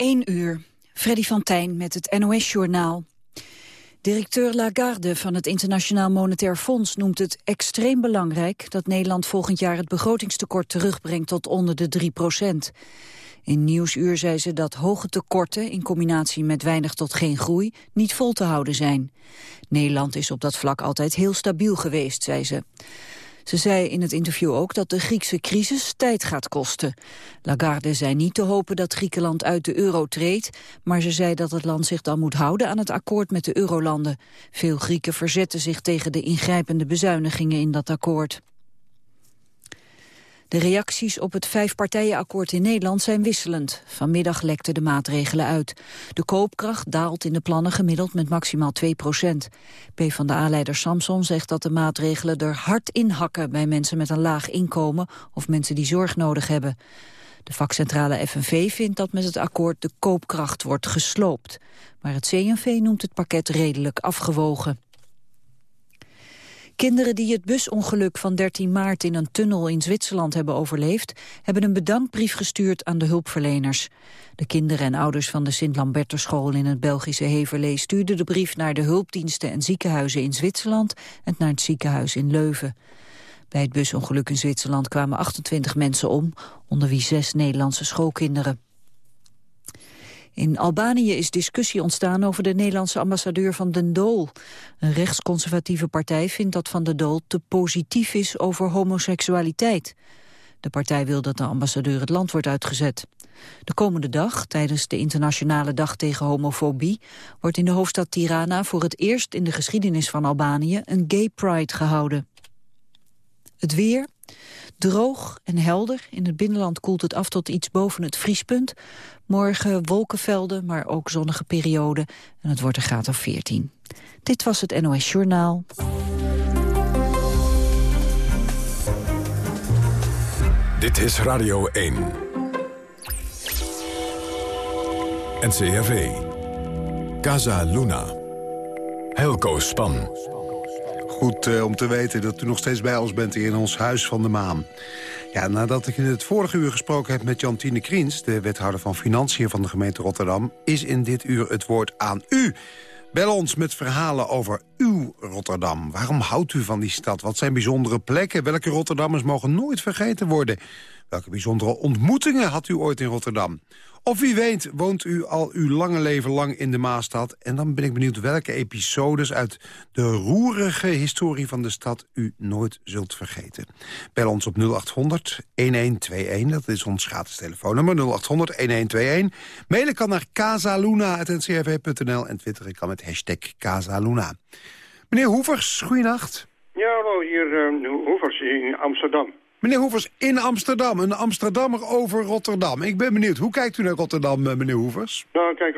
1 uur. Freddy van Tijn met het NOS-journaal. Directeur Lagarde van het Internationaal Monetair Fonds noemt het extreem belangrijk dat Nederland volgend jaar het begrotingstekort terugbrengt tot onder de 3 procent. In Nieuwsuur zei ze dat hoge tekorten in combinatie met weinig tot geen groei niet vol te houden zijn. Nederland is op dat vlak altijd heel stabiel geweest, zei ze. Ze zei in het interview ook dat de Griekse crisis tijd gaat kosten. Lagarde zei niet te hopen dat Griekenland uit de euro treedt, maar ze zei dat het land zich dan moet houden aan het akkoord met de eurolanden. Veel Grieken verzetten zich tegen de ingrijpende bezuinigingen in dat akkoord. De reacties op het vijfpartijenakkoord in Nederland zijn wisselend. Vanmiddag lekten de maatregelen uit. De koopkracht daalt in de plannen gemiddeld met maximaal 2 procent. PvdA-leider Samson zegt dat de maatregelen er hard in hakken... bij mensen met een laag inkomen of mensen die zorg nodig hebben. De vakcentrale FNV vindt dat met het akkoord de koopkracht wordt gesloopt. Maar het CNV noemt het pakket redelijk afgewogen. Kinderen die het busongeluk van 13 maart in een tunnel in Zwitserland hebben overleefd, hebben een bedankbrief gestuurd aan de hulpverleners. De kinderen en ouders van de Sint-Lamberterschool in het Belgische Heverlee stuurden de brief naar de hulpdiensten en ziekenhuizen in Zwitserland en naar het ziekenhuis in Leuven. Bij het busongeluk in Zwitserland kwamen 28 mensen om, onder wie zes Nederlandse schoolkinderen. In Albanië is discussie ontstaan over de Nederlandse ambassadeur van Den Dool. Een rechtsconservatieve partij vindt dat Van den Dool te positief is over homoseksualiteit. De partij wil dat de ambassadeur het land wordt uitgezet. De komende dag, tijdens de internationale dag tegen homofobie... wordt in de hoofdstad Tirana voor het eerst in de geschiedenis van Albanië... een gay pride gehouden. Het weer, Droog en helder. In het binnenland koelt het af tot iets boven het vriespunt. Morgen wolkenvelden, maar ook zonnige perioden. En het wordt een graad of 14. Dit was het NOS Journaal. Dit is Radio 1. NCRV. Casa Luna. Helco Span. Goed uh, om te weten dat u nog steeds bij ons bent in ons Huis van de Maan. Ja, nadat ik in het vorige uur gesproken heb met Jantine Kriens... de wethouder van Financiën van de gemeente Rotterdam... is in dit uur het woord aan u. Bel ons met verhalen over uw Rotterdam. Waarom houdt u van die stad? Wat zijn bijzondere plekken? Welke Rotterdammers mogen nooit vergeten worden? Welke bijzondere ontmoetingen had u ooit in Rotterdam? Of wie weet woont u al uw lange leven lang in de Maastad... en dan ben ik benieuwd welke episodes uit de roerige historie van de stad... u nooit zult vergeten. Bel ons op 0800-1121, dat is ons gratis telefoonnummer 0800-1121. Mailen kan naar casaluna.ncrv.nl en twitteren kan met hashtag Casaluna. Meneer Hoevers, goeienacht. Ja, hallo, hier uh, Hoevers in Amsterdam. Meneer Hoevers, in Amsterdam. Een Amsterdammer over Rotterdam. Ik ben benieuwd. Hoe kijkt u naar Rotterdam, eh, meneer Hoevers? Nou, kijk,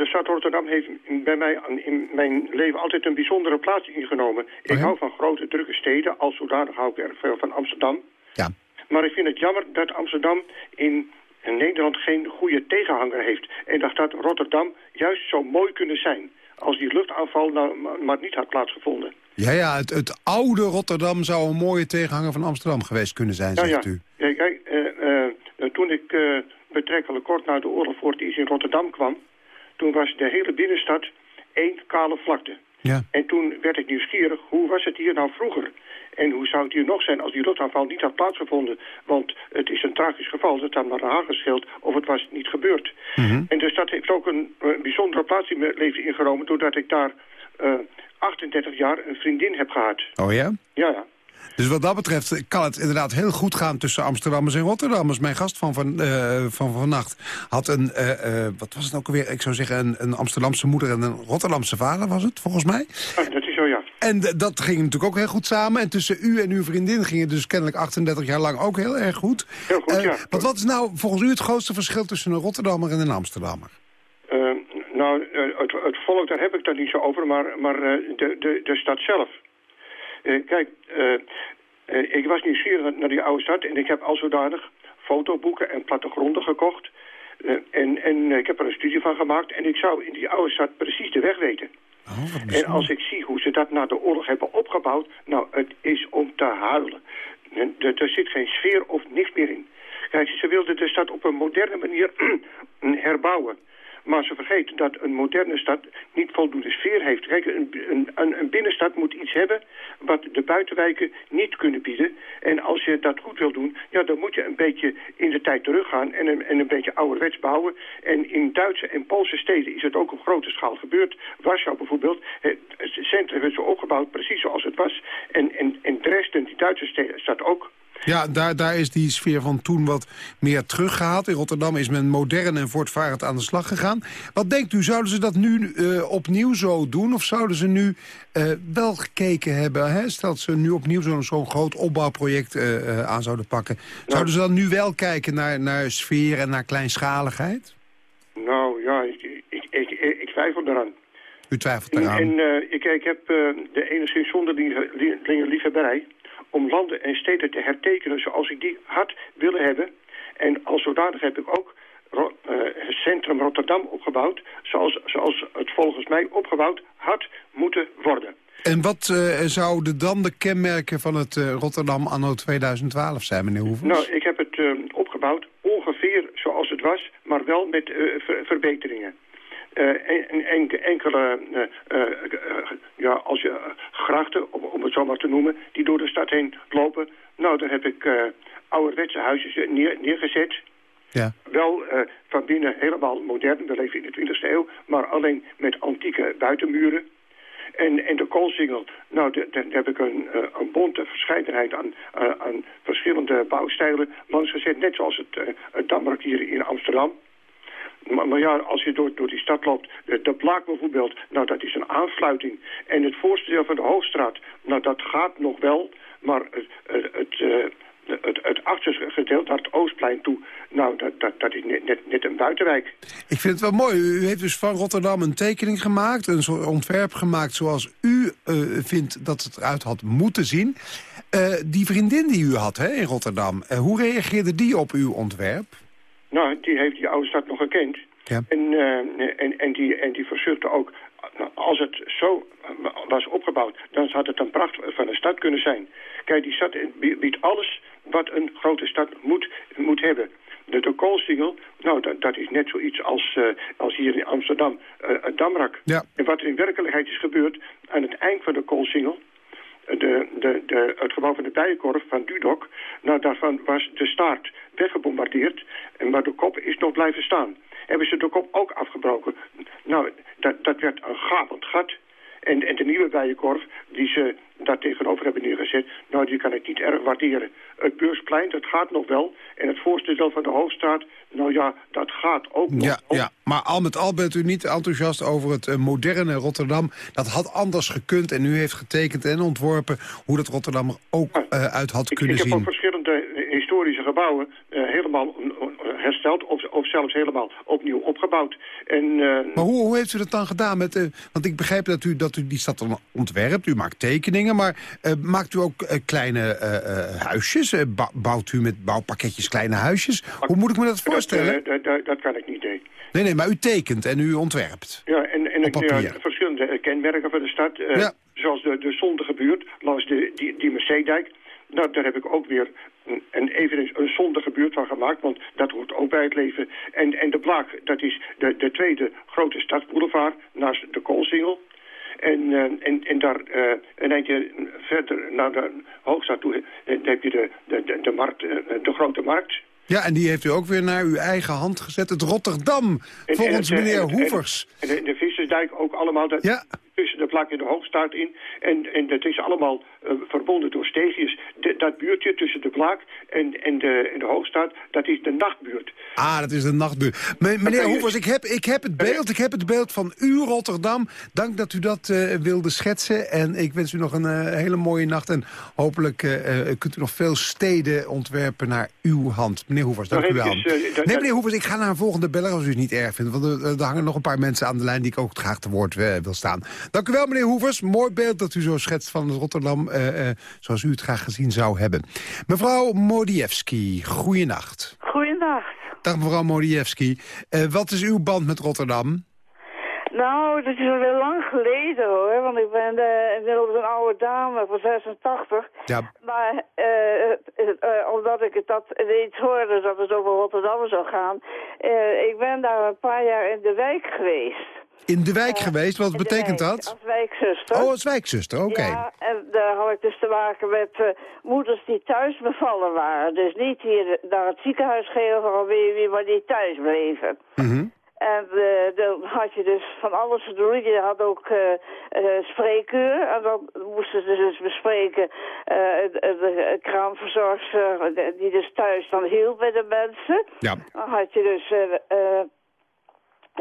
de stad Rotterdam heeft bij mij in mijn leven altijd een bijzondere plaats ingenomen. Ik oh hou van grote, drukke steden. Als zodanig hou ik erg veel van Amsterdam. Ja. Maar ik vind het jammer dat Amsterdam in Nederland geen goede tegenhanger heeft. En dat dat Rotterdam juist zo mooi kunnen zijn als die luchtaanval nou maar niet had plaatsgevonden. Ja, ja, het, het oude Rotterdam zou een mooie tegenhanger van Amsterdam geweest kunnen zijn, zegt ja. u. Ja, kijk, uh, uh, toen ik betrekkelijk kort na de oorlog voor het eerst in Rotterdam kwam... toen was de hele binnenstad één kale vlakte. Ja. En toen werd ik nieuwsgierig, hoe was het hier nou vroeger? En hoe zou het hier nog zijn als die luchtaanval niet had plaatsgevonden? Want het is een tragisch geval, dat had maar aangeschild of het was niet gebeurd. Mm En dus dat heeft ook een, een bijzondere plaats in mijn leven ingenomen... doordat ik daar 38 jaar een vriendin heb gehad. Oh ja? Ja, ja. Dus wat dat betreft kan het inderdaad heel goed gaan tussen Amsterdammers en Rotterdammers. Mijn gast van, van, uh, van vannacht had een, uh, uh, wat was het ook alweer, ik zou zeggen een, een, Amsterdamse moeder en een Rotterdamse vader was het, volgens mij. Ah, dat is zo, ja. En dat ging natuurlijk ook heel goed samen. En tussen u en uw vriendin ging het dus kennelijk 38 jaar lang ook heel erg goed. Heel goed, ja. Want wat is nou volgens u het grootste verschil tussen een Rotterdammer en een Amsterdammer? Nou, het, het volk, daar heb ik het niet zo over, maar, maar de, de, de stad zelf. Uh, kijk, ik was nieuwsgierig naar die oude stad en ik heb al zodanig fotoboeken en plattegronden gekocht. en en ik heb er een studie van gemaakt en ik zou in die oude stad precies de weg weten. Oh, en als ik zie hoe ze dat na de oorlog hebben opgebouwd, nou, het is om te huilen. Er, er zit geen sfeer of niks meer in. Kijk, ze wilden de stad op een moderne manier herbouwen. Maar ze vergeten dat een moderne stad niet voldoende sfeer heeft. Kijk, een, een, een, binnenstad moet iets hebben wat de buitenwijken niet kunnen bieden. En als je dat goed wil doen, ja, dan moet je een beetje in de tijd teruggaan en een, en een beetje ouderwets bouwen. En in Duitse en Poolse steden is het ook op grote schaal gebeurd. Warschau bijvoorbeeld, het centrum werd zo opgebouwd precies zoals het was. En, en, en Dresden, die Duitse stad ook. Ja, daar, daar is die sfeer van toen wat meer teruggehaald. In Rotterdam is men modern en voortvarend aan de slag gegaan. Wat denkt u, zouden ze dat nu uh, opnieuw zo doen? Of zouden ze nu uh, wel gekeken hebben? Hè? Stel dat ze nu opnieuw zo'n zo'n groot opbouwproject uh, aan zouden pakken. Zouden ze dan nu wel kijken naar, naar sfeer en naar kleinschaligheid? Nou ja, ik, ik, ik, ik twijfel eraan. U twijfelt eraan? En, ik, ik heb de enigszins zonderlinge liefhebberij om landen en steden te hertekenen zoals ik die had willen hebben. En als zodanig heb ik ook uh, Centrum Rotterdam opgebouwd... Zoals, zoals het volgens mij opgebouwd had moeten worden. En wat uh, zouden dan de kenmerken van het uh, Rotterdam anno 2012 zijn, meneer Hoevers? Nou, ik heb het opgebouwd ongeveer zoals het was, maar wel met verbeteringen. Uh, enkele, uh, ja, als je grachten, om, om, het zo maar te noemen, die door de stad heen lopen. Nou, daar heb ik ouderwetse huisjes neer, neergezet. Ja. Wel van binnen helemaal modern, we leven in de 20e eeuw, maar alleen met antieke buitenmuren. En, en de koolsingel, nou, daar heb ik een, een bonte verscheidenheid aan, aan verschillende bouwstijlen langsgezet. Net zoals het, het Damrak hier in Amsterdam. Maar, ja, als je door, door die stad loopt, de, de Blaak bijvoorbeeld, nou dat is een aansluiting. En het voorste deel van de Hoofdstraat, nou dat gaat nog wel, maar het, het, het, uh, het, achterste gedeelte, naar het Oostplein toe, nou dat, dat, dat is net, net, een buitenwijk. Ik vind het wel mooi. U heeft dus van Rotterdam een tekening gemaakt, een ontwerp gemaakt zoals u uh, vindt dat het eruit had moeten zien. Die vriendin die u had hè, in Rotterdam, hoe reageerde die op uw ontwerp? Nou, die heeft die oude stad nog gekend. Ja. En, uh, en, en, die, en die verzuchtte ook, als het zo was opgebouwd, dan had het een pracht van een stad kunnen zijn. Kijk, die stad biedt alles wat een grote stad moet, moet hebben. De, de koolsingel, nou, dat, dat, is net zoiets als, uh, als hier in Amsterdam, uh, het Damrak. Ja. En wat er in werkelijkheid is gebeurd, aan het eind van de koolsingel, de, de, het gebouw van de Bijenkorf van Dudok, nou, daarvan was de staart weggebombardeerd, maar de kop is nog blijven staan. Hebben ze de kop ook afgebroken? Nou, dat, dat werd een gapend gat. En, en de nieuwe bijenkorf, die ze daar tegenover hebben neergezet... nou, die kan ik niet erg waarderen. Het beursplein, dat gaat nog wel. En het voorste deel van de hoofdstraat, nou ja, dat gaat ook nog. Ja, ja. maar al met al bent u niet enthousiast over het uh, moderne Rotterdam. Dat had anders gekund en u heeft getekend en ontworpen... hoe dat Rotterdam er ook uh, uit had ik, kunnen ik zien. Ik heb ook verschillende historische gebouwen uh, helemaal hersteld... Of, of zelfs helemaal opnieuw opgebouwd. En, maar hoe, hoe heeft u dat dan gedaan? Met, want ik begrijp dat u, dat u die stad ontwerpt, u maakt tekeningen... maar maakt u ook kleine huisjes? bouwt u met bouwpakketjes kleine huisjes? Hoe moet ik me dat voorstellen? Dat, dat, dat kan ik niet, nee. Nee, nee, maar u tekent en u ontwerpt. Ja, en, en ik, ja, verschillende kenmerken van de stad. Uh, ja. Zoals de, de zondige buurt langs de, die, die Merceedijk. Nou, daar heb ik ook weer een, een, eveneens een zondige buurt van gemaakt, want dat hoort ook bij het leven. En, en de Blaak, dat is de, de tweede grote stadsboulevard naast de Koolsingel. En, uh, en, en daar uh, een eindje verder naar de hoogstad toe uh, heb je de, de, de, de, markt, de grote markt. Ja, en die heeft u ook weer naar uw eigen hand gezet. Het Rotterdam, en, volgens en meneer Hoevers. En, de, de Vissersdijk ook allemaal. Dat, ja tussen de plak en de hoogstaat in. En, en dat is allemaal uh, verbonden door steegjes. De, dat buurtje tussen de plak en, en, de, en de hoogstaat, dat is de nachtbuurt. Ah, dat is de nachtbuurt. M meneer Hoevers, ik heb, ik heb het beeld, ik heb het beeld van u Rotterdam. Dank dat u dat uh, wilde schetsen. En ik wens u nog een uh, hele mooie nacht. En hopelijk kunt u nog veel steden ontwerpen naar uw hand. Meneer Hoevers, dank u wel. nee, meneer Hoevers, ik ga naar een volgende beller als u het niet erg vindt. Want er, er hangen nog een paar mensen aan de lijn die ik ook graag te woord wil staan. Dank u wel, meneer Hoevers. Mooi beeld dat u zo schetst van Rotterdam... Uh, uh, zoals u het graag gezien zou hebben. Mevrouw Modiewski, goeienacht. Goeienacht. Dag mevrouw Modiewski. Uh, wat is uw band met Rotterdam? Nou, dat is alweer lang geleden hoor, want ik ben uh, inmiddels een oude dame van 86. Ja. Maar uh, uh, omdat ik het dat ineens hoorde dat het over Rotterdam zou gaan, ik ben daar een paar jaar in de wijk geweest. In de wijk geweest? Wat betekent dat? Als wijkzuster. Oh, als wijkzuster, oké. Ja, en daar had ik dus te maken met moeders die thuis bevallen waren. Dus niet hier naar het ziekenhuis gingen of wie, maar die thuis bleven. Mm en uh, dan had je dus van alles te doen. Je had ook uh, uh, spreekuur. En dan moesten ze dus bespreken de, de kraamverzorgster die dus thuis dan hielp bij de mensen. Ja. Dan had je dus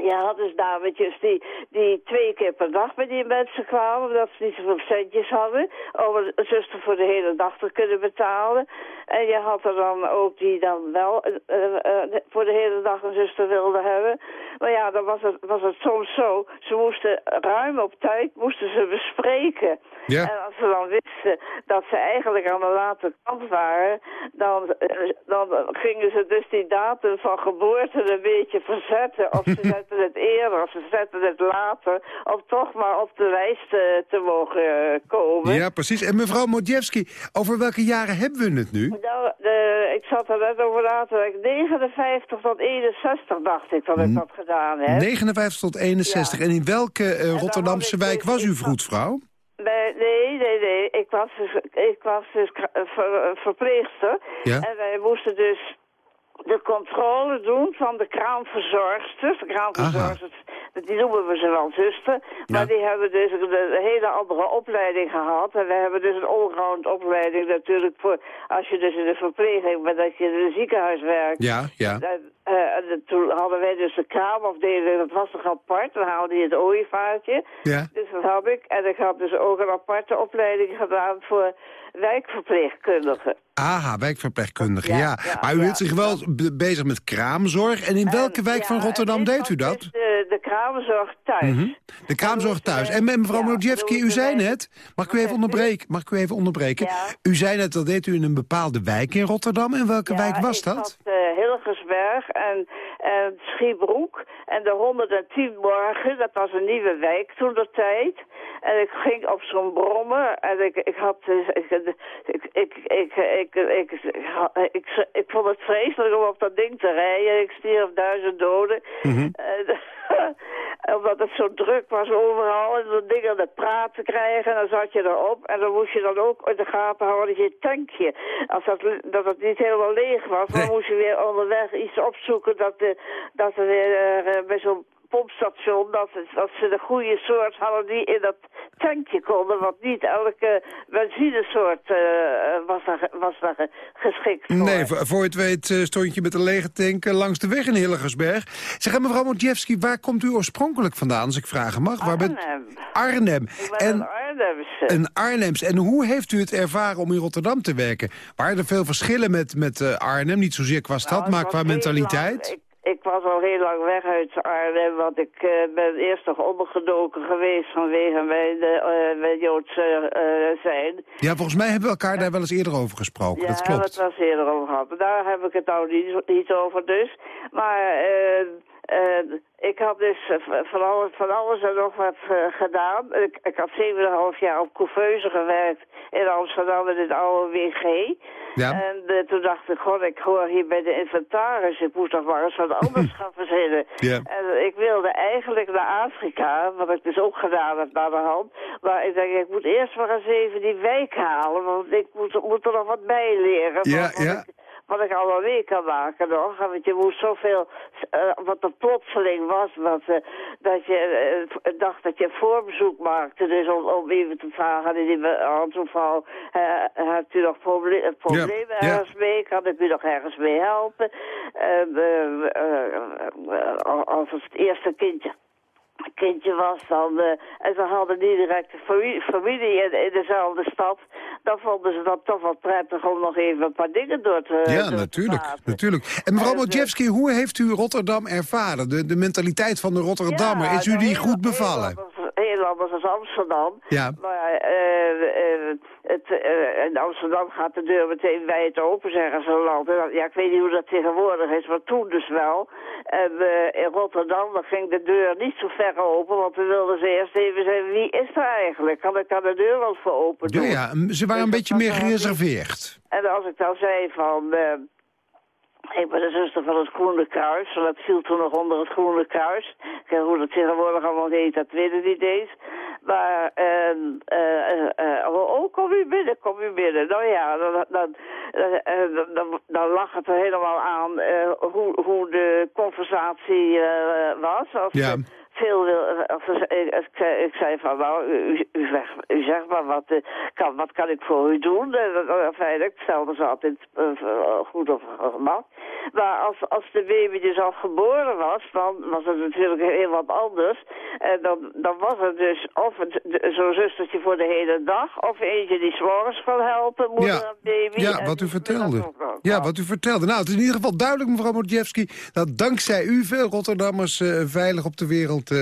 je had dus dametjes die, die twee keer per dag bij die mensen kwamen, omdat ze niet zoveel centjes hadden, om een zuster voor de hele dag te kunnen betalen. En je had er dan ook die dan wel uh, voor de hele dag een zuster wilden hebben. Maar ja, dan was het, was het soms zo, ze moesten ruim op tijd moesten ze bespreken. Ja. En als ze dan wisten dat ze eigenlijk aan de late kant waren, dan, dan gingen ze dus die datum van geboorte een beetje verzetten. Of ze zetten het eerder of ze zetten het later. Om toch maar op de lijst te, te mogen komen. Ja, precies. En mevrouw Modjewski, over welke jaren hebben we het nu? Nou, de, ik zat er net over na te 59 tot 61 dacht ik dat ik dat gedaan heb. 59 tot 61. En in welke uh, Rotterdamse wijk was u vroedvrouw? Nee, nee, nee. Ik was dus, ik was dus ver, verpleegster. Ja? En wij moesten dus de controle doen van de kraamverzorgsters. De kraamverzorgsters, die noemen we ze wel zuster. Maar die hebben dus een, hele andere opleiding gehad. En we hebben dus een allround opleiding natuurlijk voor... als je dus in de verpleging bent, dat je in een ziekenhuis werkt. Ja, ja. En, uh, toen hadden wij dus de kraamafdeling, dat was toch apart. Dan haalde je het ooievaartje. Ja. Dus dat had ik. En ik had dus ook een aparte opleiding gedaan voor wijkverpleegkundigen. Aha, wijkverpleegkundige, ja. Maar u hield zich wel bezig met kraamzorg. En in welke wijk van Rotterdam deed u dat? De, de kraamzorg thuis. Mm -hmm. De kraamzorg thuis. En mevrouw Modjewski, u zei net... Mag ik u even onderbreken? Mag ik u even onderbreken? U zei net, dat deed u in een bepaalde wijk in Rotterdam. En welke wijk was dat? Had, uh, Hilgersberg en, en Schiebroek. En de 110 Morgen, dat was een nieuwe wijk toen de tijd. En ik ging op zo'n brommen en ik, ik had... Eh, eh, ik, ik, ik, ik, ik, ik, ik, vond het vreselijk om op dat ding te rijden. Ik stierf duizend doden. Mhm. Omdat het zo druk was overal. En dat ding aan het praten krijgen. En dan zat je erop. En dan moest je dan ook in de gaten houden dat je tankje... Als dat, dat het niet helemaal leeg was, dan moest je weer onderweg iets opzoeken... dat, de, dat er weer bij zo'n pompstation dat, dat ze de goede soort hadden die in dat tankje konden. Want niet elke benzinesoort uh, was, daar, was daar geschikt voor. Nee, voor, je het weet uh, stond je met een lege tank langs de weg in Hillegersberg. Zeg, mevrouw Modjewski, waar komt u oorspronkelijk vandaan, als ik vragen mag? Arnhem. Waar bent... Arnhem. Ik ben en... een Arnhemse. Een Arnhems. En hoe heeft u het ervaren om in Rotterdam te werken? Waren er veel verschillen met, met Arnhem? Niet zozeer qua stad, nou, maar qua mentaliteit? Ik was al heel lang weg uit Arnhem, want ik uh, ben eerst nog ondergedoken geweest vanwege mijn, uh, mijn Joodse uh, zijn. Ja, volgens mij hebben we elkaar daar wel eens eerder over gesproken, ja, dat klopt. Ja, dat was eerder over gehad. Daar heb ik het nou niet, niet over dus. Maar uh, ik had dus van alles, van alles en nog wat uh, gedaan. Ik, ik had 7,5 jaar op couveuse gewerkt in Amsterdam in het oude WG. Ja. En uh, toen dacht ik, god, ik hoor hier bij de inventaris. Ik moest toch maar eens wat anders gaan verzinnen. Ja. En ik wilde eigenlijk naar Afrika, wat ik dus ook gedaan heb naar de hand. Maar ik denk, ik moet eerst maar eens even die wijk halen. Want ik moet, moet er nog wat bij leren. Ja, ja. Ik, wat ik allemaal mee kan maken nog. Want je moest zoveel, uh, wat er plotseling was, wat, uh, dat je uh, dacht dat je een voorbezoek maakte. Dus om, om even te vragen in die aantoeval, hebt u nog proble problemen ja, ergens ja. mee? Kan ik u nog ergens mee helpen? als het eerste kindje kindje was dan, uh, en ze hadden niet direct een familie, familie in, in, dezelfde stad, dan vonden ze dat toch wel prettig om nog even een paar dingen door te Ja, door natuurlijk, te natuurlijk. En mevrouw Modjewski, hoe heeft u Rotterdam ervaren? De, de mentaliteit van de Rotterdammer, ja, is u die heel, goed bevallen? Heel, heel anders dan Amsterdam. Ja. Maar uh, het, in Amsterdam gaat de deur meteen wijd open, zeggen ze land. Ja, ik weet niet hoe dat tegenwoordig is, maar toen dus wel. En in Rotterdam dan ging de deur niet zo ver open, want we wilden ze eerst even zeggen, wie is er eigenlijk? Kan ik aan de deur wel voor open doen? Ja, ja ze waren een dus beetje meer gereserveerd. En als ik dan zei van... Ik ben de zuster van het Groene Kruis. En dat viel toen nog onder het Groene Kruis. Ik hoe dat tegenwoordig allemaal heet, dat weet ik niet eens. Maar, uh, uh, oh, kom u binnen, kom u binnen. Nou ja, dan, dan, dan, dan lag het er helemaal aan hoe, hoe de conversatie was. Als ja veel wil... Ik, ik, zei van, nou, u, u, zegt, u zegt maar, wat, eh, kan, wat kan ik voor u doen? Enfin, ik stelde ze altijd goed of gemak. Maar als, als de baby dus al geboren was, dan was het natuurlijk heel wat anders. En dan, dan was het dus of zo'n zustertje voor de hele dag... of eentje die s'morgens kon helpen, moeder ja. en baby. Ja, wat u vertelde. Ja, wat u vertelde. Nou, het is in ieder geval duidelijk, mevrouw Modjewski... dat dankzij u veel Rotterdammers uh, veilig op de wereld uh,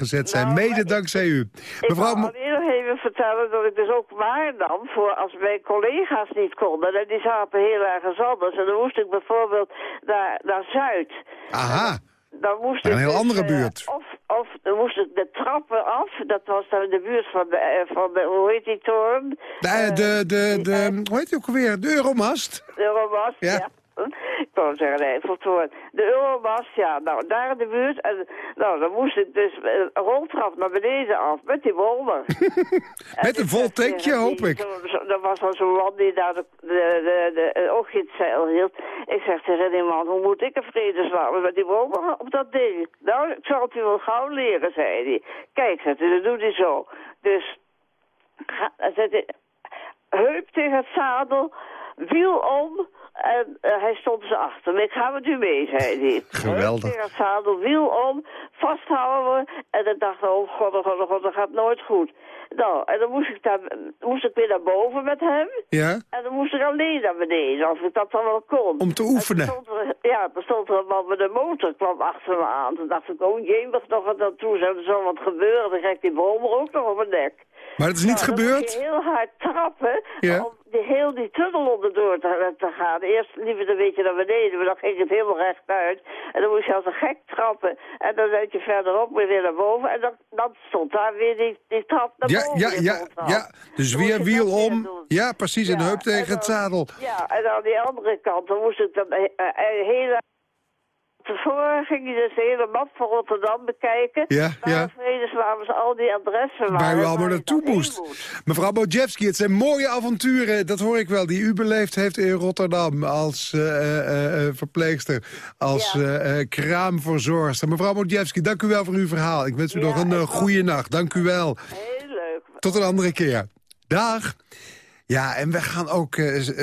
gezet zijn. Nou, Mede dankzij u. Mevrouw... Ik wil nog even vertellen dat ik dus ook waar nam... voor als mijn collega's niet konden. En die zaten heel ergens anders. En dan moest ik bijvoorbeeld naar, naar Zuid. Aha. Dan moest een ik heel dus, andere uh, buurt. Of, of dan moest ik de trappen af. Dat was dan de buurt van de, uh, van de hoe heet die toren? De, de, de, de, hoe heet die ook alweer? De Euromast. De Euromast, ja. ja. Ik wou zeggen, voltoord. De Euromast, ja, nou, daar in de buurt. En, nou, dan moest ik dus een roltrap naar beneden af met die wolder. met een vol tankje, hoop ik. Er was al zo'n man die daar de, de, de, de oogjezeil hield. Ik zeg tegen die man, hoe moet ik een vrede slaan met die wolder op dat ding? Nou, ik zal het u wel gauw leren, zei hij. Kijk, dat doet hij zo. Dus, ga, zet heup tegen het zadel, wiel om en uh, hij stond ze achter me. Ik ga met u mee, zei hij. Geweldig. Ik het zadel, wiel om, vasthouden. En dan dacht ik, oh god, oh god, oh god, dat gaat nooit goed. Nou, en dan moest ik, daar, moest ik weer naar boven met hem. Ja. En dan moest ik alleen naar beneden, of ik dat dan wel kon. Om te oefenen. Er, ja, er stond er een man met een motor, kwam achter me aan. Toen dacht ik, oh jee, wat nog wat naartoe zou er zo wat gebeuren. Dan krijgt die boom ook nog op mijn nek. Maar het is niet nou, gebeurd? Je heel hard trappen ja. om die, heel die tunnel onderdoor te, te gaan. Eerst liep het een beetje naar beneden, maar dan ging het helemaal rechtuit. En dan moest je als een gek trappen. En dan werd je verderop weer naar boven. En dan, dan stond daar weer die, die trap naar ja, boven. Ja, ja, ja. Dus dan weer wiel om. Ja, precies. Ja, en heup tegen dan, het zadel. Ja, en aan die andere kant, dan moest ik dan uh, hele tevoren ging je dus de hele map van Rotterdam bekijken. Ja, ja. Vredesnamens al die adressen waar, waar u allemaal naartoe moest. Mevrouw Bojewski, het zijn mooie avonturen, dat hoor ik wel, die u beleefd heeft in Rotterdam als uh, uh, verpleegster, als ja. kraamverzorgster. Mevrouw Bojewski, dank u wel voor uw verhaal. Ik wens u ja, nog een goede nacht. Dank u wel. Heel leuk. Tot een andere keer. Dag. Ja, en we gaan ook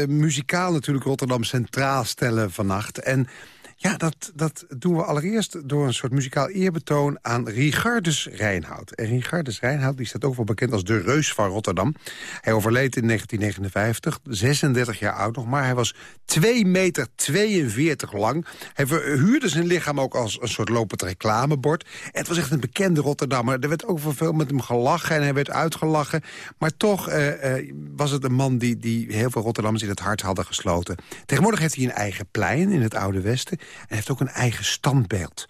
muzikaal natuurlijk Rotterdam centraal stellen vannacht. En ja, dat, dat doen we allereerst door een soort muzikaal eerbetoon aan Richardus Rijnhout. En Richardus Rijnhout die staat ook wel bekend als de reus van Rotterdam. Hij overleed in 1959, 36 jaar oud nog, maar hij was 2 meter 42 lang. Hij verhuurde zijn lichaam ook als een soort lopend reclamebord. En het was echt een bekende Rotterdammer. Er werd ook veel met hem gelachen en hij werd uitgelachen. Maar toch uh, uh, was het een man die, die heel veel Rotterdammers in het hart hadden gesloten. Tegenwoordig heeft hij een eigen plein in het Oude Westen en heeft ook een eigen standbeeld.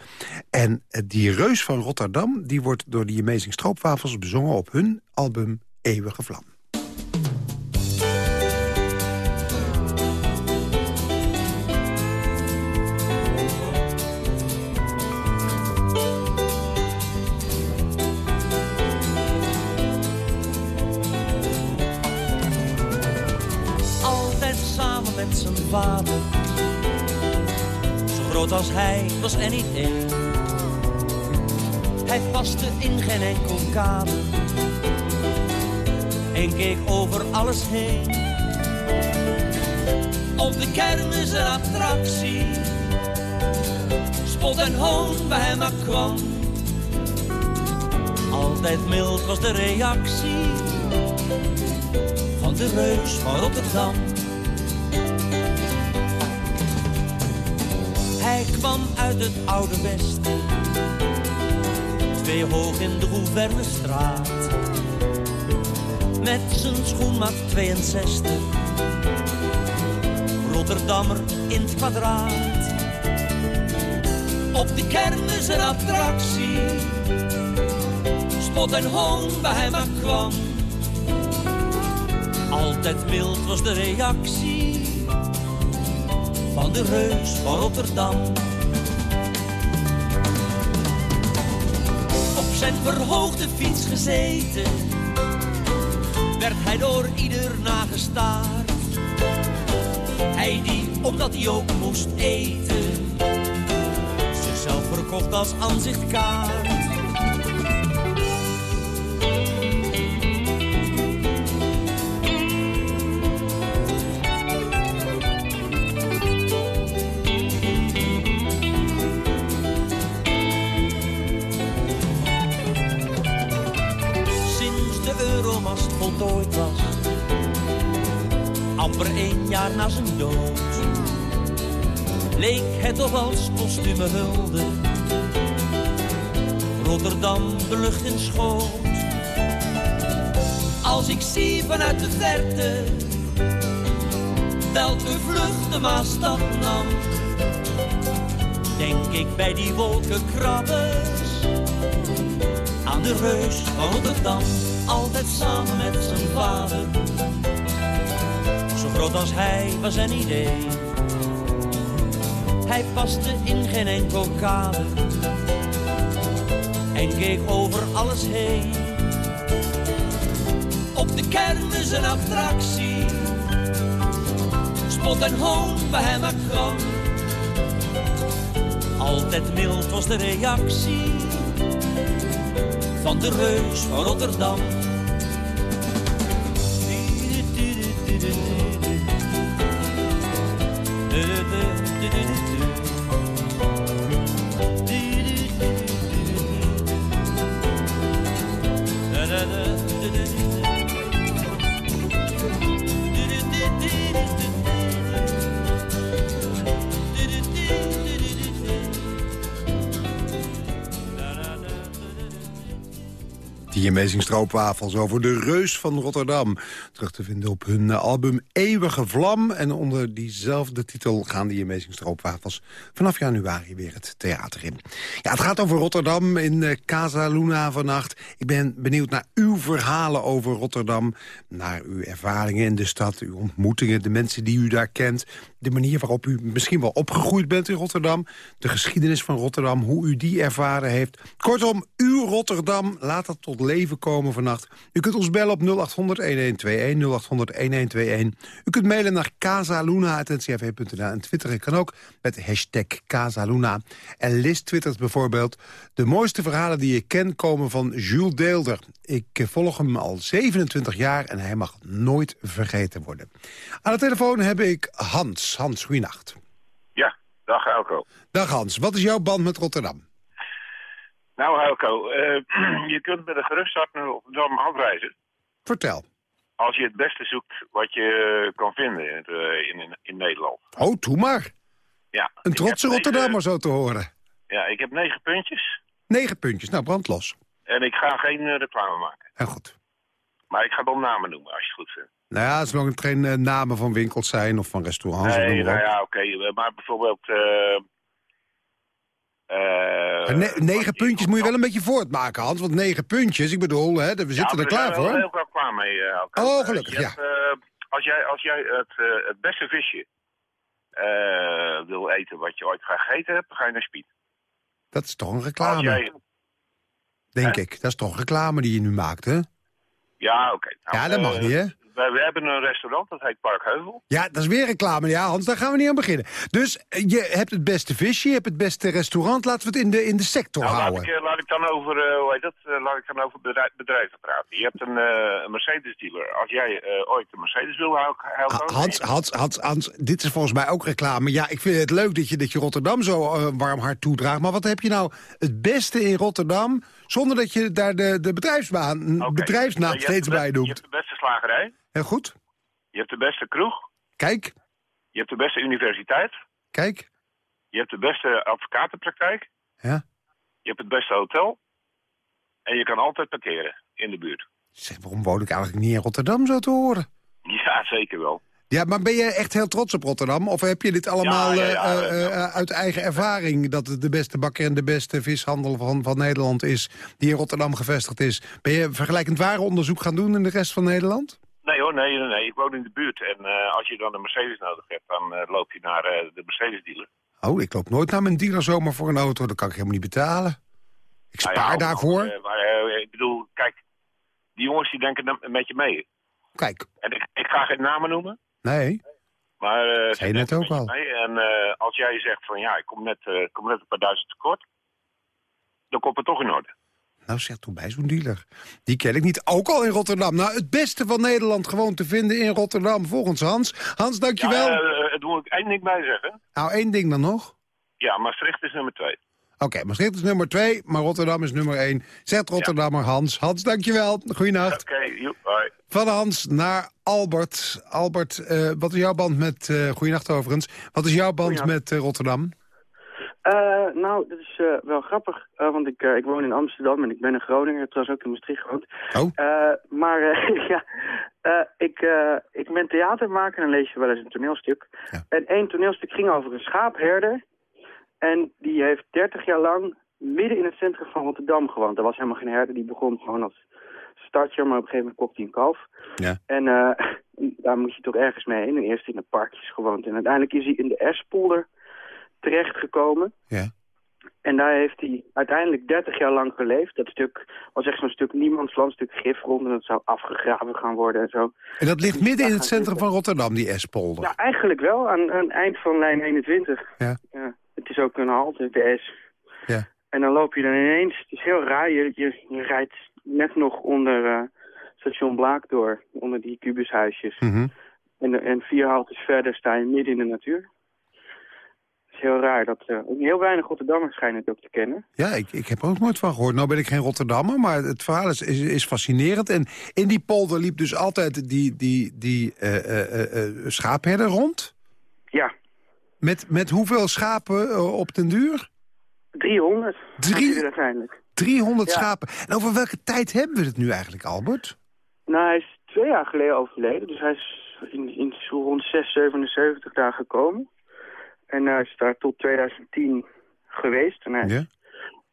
En die reus van Rotterdam... die wordt door die Amazing Stroopwafels bezongen op hun album Eeuwige Vlam. Altijd samen met zijn vader groot als hij was er niet één. Hij paste in geen enkel kader en keek over alles heen. Op de kermis een attractie, spot en hoon bij hem maar kwam. Altijd mild was de reactie van de reus van Rotterdam. Kwam uit het oude Westen. twee hoog in de Gouvernestraat. Met zijn schoenmaat 62. Rotterdammer in het kwadraat. Op de kermis een attractie. Spot en hoon bij hem kwam. Altijd wild was de reactie de reus van Rotterdam. Op zijn verhoogde fiets gezeten, werd hij door ieder nagestaard. Hij die, omdat hij ook moest eten, zichzelf verkocht als aanzichtkaart. Amper één jaar na zijn dood. Leek het toch als kostume hulde. Rotterdam de lucht in schoot. Als ik zie vanuit de verte welke vlucht de Maasstad nam. Denk ik bij die wolkenkrabbers aan de reus van Rotterdam. Altijd samen met zijn vader. Groot als hij was zijn idee. Hij paste in geen enkel kader. En keek over alles heen. Op de kermis een attractie. Spot en hoon bij hem maar kwam. Altijd mild was de reactie van de reus van Rotterdam. do do do Die Amazing over de reus van Rotterdam. Terug te vinden op hun eh, album Eeuwige Vlam. En onder diezelfde titel gaan die Amazing Stroopwafels... vanaf januari weer het theater in. Ja, het gaat over Rotterdam in eh, Casa Luna vannacht. Ik ben benieuwd naar uw verhalen over Rotterdam. Naar uw ervaringen in de stad, uw ontmoetingen, de mensen die u daar kent. De manier waarop u misschien wel opgegroeid bent in Rotterdam. De geschiedenis van Rotterdam, hoe u die ervaren heeft. Kortom, uw Rotterdam, laat dat tot leven komen vannacht. U kunt ons bellen op 0800-1121, 0800-1121. U kunt mailen naar casaluna.ncrv.nl en twitteren kan ook met hashtag Casaluna. En Liz twittert bijvoorbeeld... de mooiste verhalen die ik ken komen van Jules Deelder. Ik volg hem al 27 jaar en hij mag nooit vergeten worden. Aan de telefoon heb ik Hans. Hans, goeienacht. Ja, dag Elko. Dag Hans, wat is jouw band met Rotterdam? Nou Elko, eh, je kunt met een gerust hart naar Rotterdam afreizen. Vertel. Als je het beste zoekt wat je kan vinden in, eh, in, in, Nederland. Oh, doe maar. Ja, Een trotse negen- Rotterdammer zo te horen. Ja, ik heb negen puntjes. Negen puntjes, nou brand los. En ik ga geen eh, reclame maken. Heel goed. Maar ik ga wel namen noemen als je het goed vindt. Nou ja, zolang het geen namen van winkels zijn of van restaurants. nee, nou ja, oké. maar bijvoorbeeld... ne- negen puntjes moet je wel een beetje voortmaken, Hans. Want negen puntjes, ik bedoel, hè, we Ja, zitten er we klaar zijn wel voor. heel erg klaar mee, eh. Oh, Eh, gelukkig, hebt, eh, als jij, als jij het, eh, het beste visje eh, wil eten wat je ooit graag gegeten hebt, dan ga je naar Spiet. Dat is toch een reclame, jij, denk ik. Dat is toch reclame die je nu maakt, hè? ja, oké. Nou, Ja, dat mag eh, niet, hè? We, we hebben een restaurant, dat heet Park Heuvel. Ja, dat is weer reclame. Ja, Hans, daar gaan we niet aan beginnen. Dus eh, je hebt het beste visje, je hebt het beste restaurant. Laten we het in de, in de sector Nou, laat houden. ik, eh, laat ik dan over, eh, hoe heet dat? Laat ik dan over bedrijf, bedrijven praten. Je hebt een, een Mercedes-dealer. Als jij ooit een Mercedes wil houden... Ha- Hans, Hans, Hans, Hans, dit is volgens mij ook reclame. Ja, ik vind het leuk dat je, dat je Rotterdam zo warm hart toedraagt. Maar wat heb je nou het beste in Rotterdam... zonder dat je daar de, de bedrijfsbaan, Oké. bedrijfsnaam Je steeds bij Je doet? hebt de beste slagerij. Heel goed. Je hebt de beste kroeg. Kijk, Je hebt de beste universiteit. kijk. Je hebt de beste advocatenpraktijk. Ja. Je hebt het beste hotel. En je kan altijd parkeren in de buurt. Zeg, waarom woon ik eigenlijk niet in Rotterdam zo te horen? Ja, zeker wel. Ja, maar ben je echt heel trots op Rotterdam? Of heb je dit allemaal Ja, ja, ja, eh, eh, eh, uit eigen ervaring... dat het de beste bakker en de beste vishandel van, van Nederland is... die in Rotterdam gevestigd is? Ben je vergelijkend ware onderzoek gaan doen in de rest van Nederland? Nee hoor, nee, nee, nee. Ik woon in de buurt. En als je dan een Mercedes nodig hebt, dan loop je naar de Mercedes-dealer. Oh, ik loop nooit naar mijn dealer zomaar voor een auto. Dat kan ik helemaal niet betalen. Ik Nou spaar ja, daarvoor. maar, ik bedoel, kijk, die jongens die denken dan met je mee. Kijk, En ik, ik ga geen namen noemen, nee. maar... eh, ze net ook al. mee. En eh, als jij zegt van ja, ik kom net, eh, kom net een paar duizend tekort, dan komt het toch in orde. Nou, zeg toen bij zo'n dealer. Die ken ik niet. Ook al in Rotterdam. Nou, het beste van Nederland gewoon te vinden in Rotterdam. Volgens Hans. Hans, dankjewel. Ja, eh, doe ik één ding bij zeggen. Nou, één ding dan nog. Ja, Maastricht is nummer twee. Oké, Maastricht is nummer twee, maar Rotterdam is nummer één. Zegt Rotterdammer Hans. Hans, dankjewel. Goeienacht. Oké, joep, hoi. Van Hans naar Albert. Albert, eh, wat is jouw band met... eh goeienacht overigens. Wat is jouw band met eh, Rotterdam? Nou, dat is wel grappig, want ik, ik woon in Amsterdam en ik ben een Groninger, ik heb trouwens ook in Maastricht gewoond. Oh. Maar ja, ik, ik ben theatermaker en dan lees je wel eens een toneelstuk. Ja. En één toneelstuk ging over een schaapherder en die heeft 30 jaar lang midden in het centrum van Rotterdam gewoond. Er was helemaal geen herder, die begon gewoon als startje, maar op een gegeven moment kocht hij een kalf. Ja. En eh, daar moet je toch ergens mee heen en eerst in de parkjes gewoond. En uiteindelijk is hij in de Espolder terechtgekomen. Ja. En daar heeft hij uiteindelijk 30 jaar lang geleefd. Dat stuk was echt zo'n stuk niemandsland, stuk gifgrond. En dat zou afgegraven gaan worden en zo. En dat ligt midden in het centrum van Rotterdam, die Espolder. Ja, eigenlijk wel. Aan, aan het eind van lijn 21. Ja. het is ook een halte, de S. Ja. En dan loop je dan ineens. Het is heel raar. Je, je, je rijdt net nog onder eh, station Blaak door. Onder die kubushuisjes. Mhm. En, en vier haltes verder sta je midden in de natuur. Het is heel raar. Dat, eh, heel weinig Rotterdammers schijnen het ook te kennen. Ja, ik, ik heb er ook nooit van gehoord. Nou ben ik geen Rotterdammer, maar het verhaal is, is, is fascinerend. En in die polder liep dus altijd die, die, die eh, schaapherder rond. Ja, Met, met hoeveel schapen op den duur? 300. Drie- uiteindelijk. 300 Ja. schapen. En over welke tijd hebben we het nu eigenlijk, Albert? Nou, hij is twee jaar geleden overleden. Dus hij is in, in zo rond 6, 77 daar gekomen. En hij is daar tot 2010 geweest. En hij is Ja?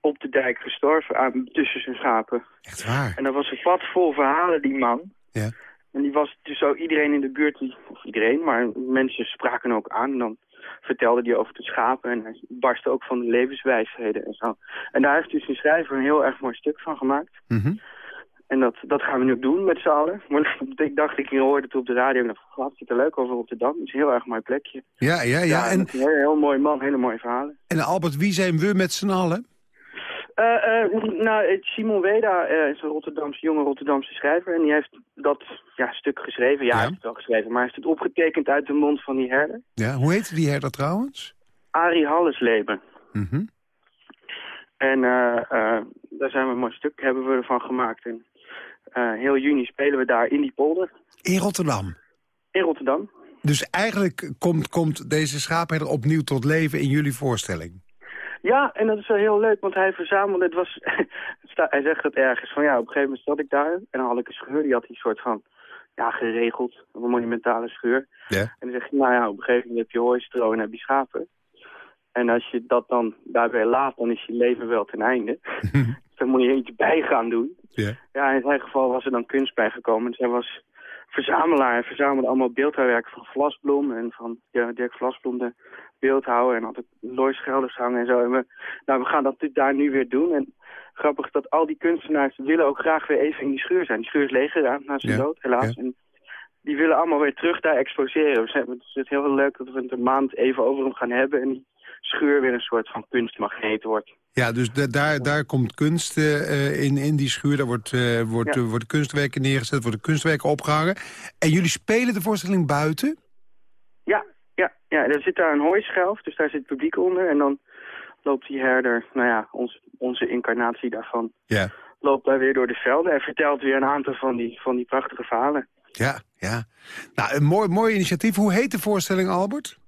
op de dijk gestorven aan, tussen zijn schapen. Echt waar? En dat was een vat vol verhalen, die man. Ja. En die was dus zo iedereen in de buurt, die, of iedereen, maar mensen spraken ook aan. En dan vertelde hij over de schapen en hij barstte ook van de levenswijsheden en zo. En daar heeft dus een schrijver een heel erg mooi stuk van gemaakt. Mhm. En dat, dat gaan we nu ook doen met z'n allen. Maar ik dacht, ik hoorde het op de radio en dacht, hartstikke leuk over Rotterdam. Het is een heel erg mooi plekje. Ja, ja, ja. En, een heel, heel mooi man, hele mooie verhalen. en Albert, wie zijn we met z'n allen? Eh, eh, nou, Simon Weda eh, is een Rotterdamse, jonge Rotterdamse schrijver. En die heeft dat ja, stuk geschreven. Ja, hij heeft het wel geschreven. Maar hij heeft het opgetekend uit de mond van die herder. Ja, hoe heette die herder trouwens? Arie Hallesleben. Mhm. En daar zijn we een mooi stuk hebben we ervan gemaakt. En heel juni spelen we daar in die polder. In Rotterdam. In Rotterdam. Dus eigenlijk komt, komt deze schaapherder opnieuw tot leven in jullie voorstelling. Ja, en dat is wel heel leuk, want hij verzamelde, het was, hij zegt dat ergens, van ja, op een gegeven moment zat ik daar en dan had ik een scheur, die had een soort van, ja, geregeld, een monumentale scheur. Ja. En dan zeg je, nou ja, op een gegeven moment heb je hooistro en heb je schapen. En als je dat dan daarbij laat, dan is je leven wel ten einde. dus dan moet je eentje bij gaan doen. Ja. Ja, in zijn geval was er dan kunst bijgekomen. Dus hij was verzamelaar. Verzamelde allemaal beeldhouwwerk van Vlasblom en van ja, Dirk Vlasblom, de beeldhouwer. En had ook Lois Schelders hangen en zo. En we, nou, we gaan dat daar nu weer doen. En grappig dat al die kunstenaars willen ook graag weer even in die schuur zijn. Die schuur is leeg gedaan na zijn Ja, dood, helaas. ja. En die willen allemaal weer terug daar exposeren. Dus het is heel leuk dat we het een maand even over hem gaan hebben. En die schuur weer een soort van kunstmagneet wordt. Ja, dus da- daar, daar komt kunst eh, eh, in, in die schuur. Daar wordt, eh, wordt, Ja. worden kunstwerken neergezet, worden kunstwerken opgehangen. En jullie spelen de voorstelling buiten? Ja, ja, ja, er zit daar een hooischelf, dus daar zit publiek onder. En dan loopt die herder, nou ja, ons, onze incarnatie daarvan, Ja. loopt daar weer door de velden en vertelt weer een aantal van die, van die prachtige verhalen. Ja, ja. Nou, een mooi, mooi initiatief. Hoe heet de voorstelling, Albert?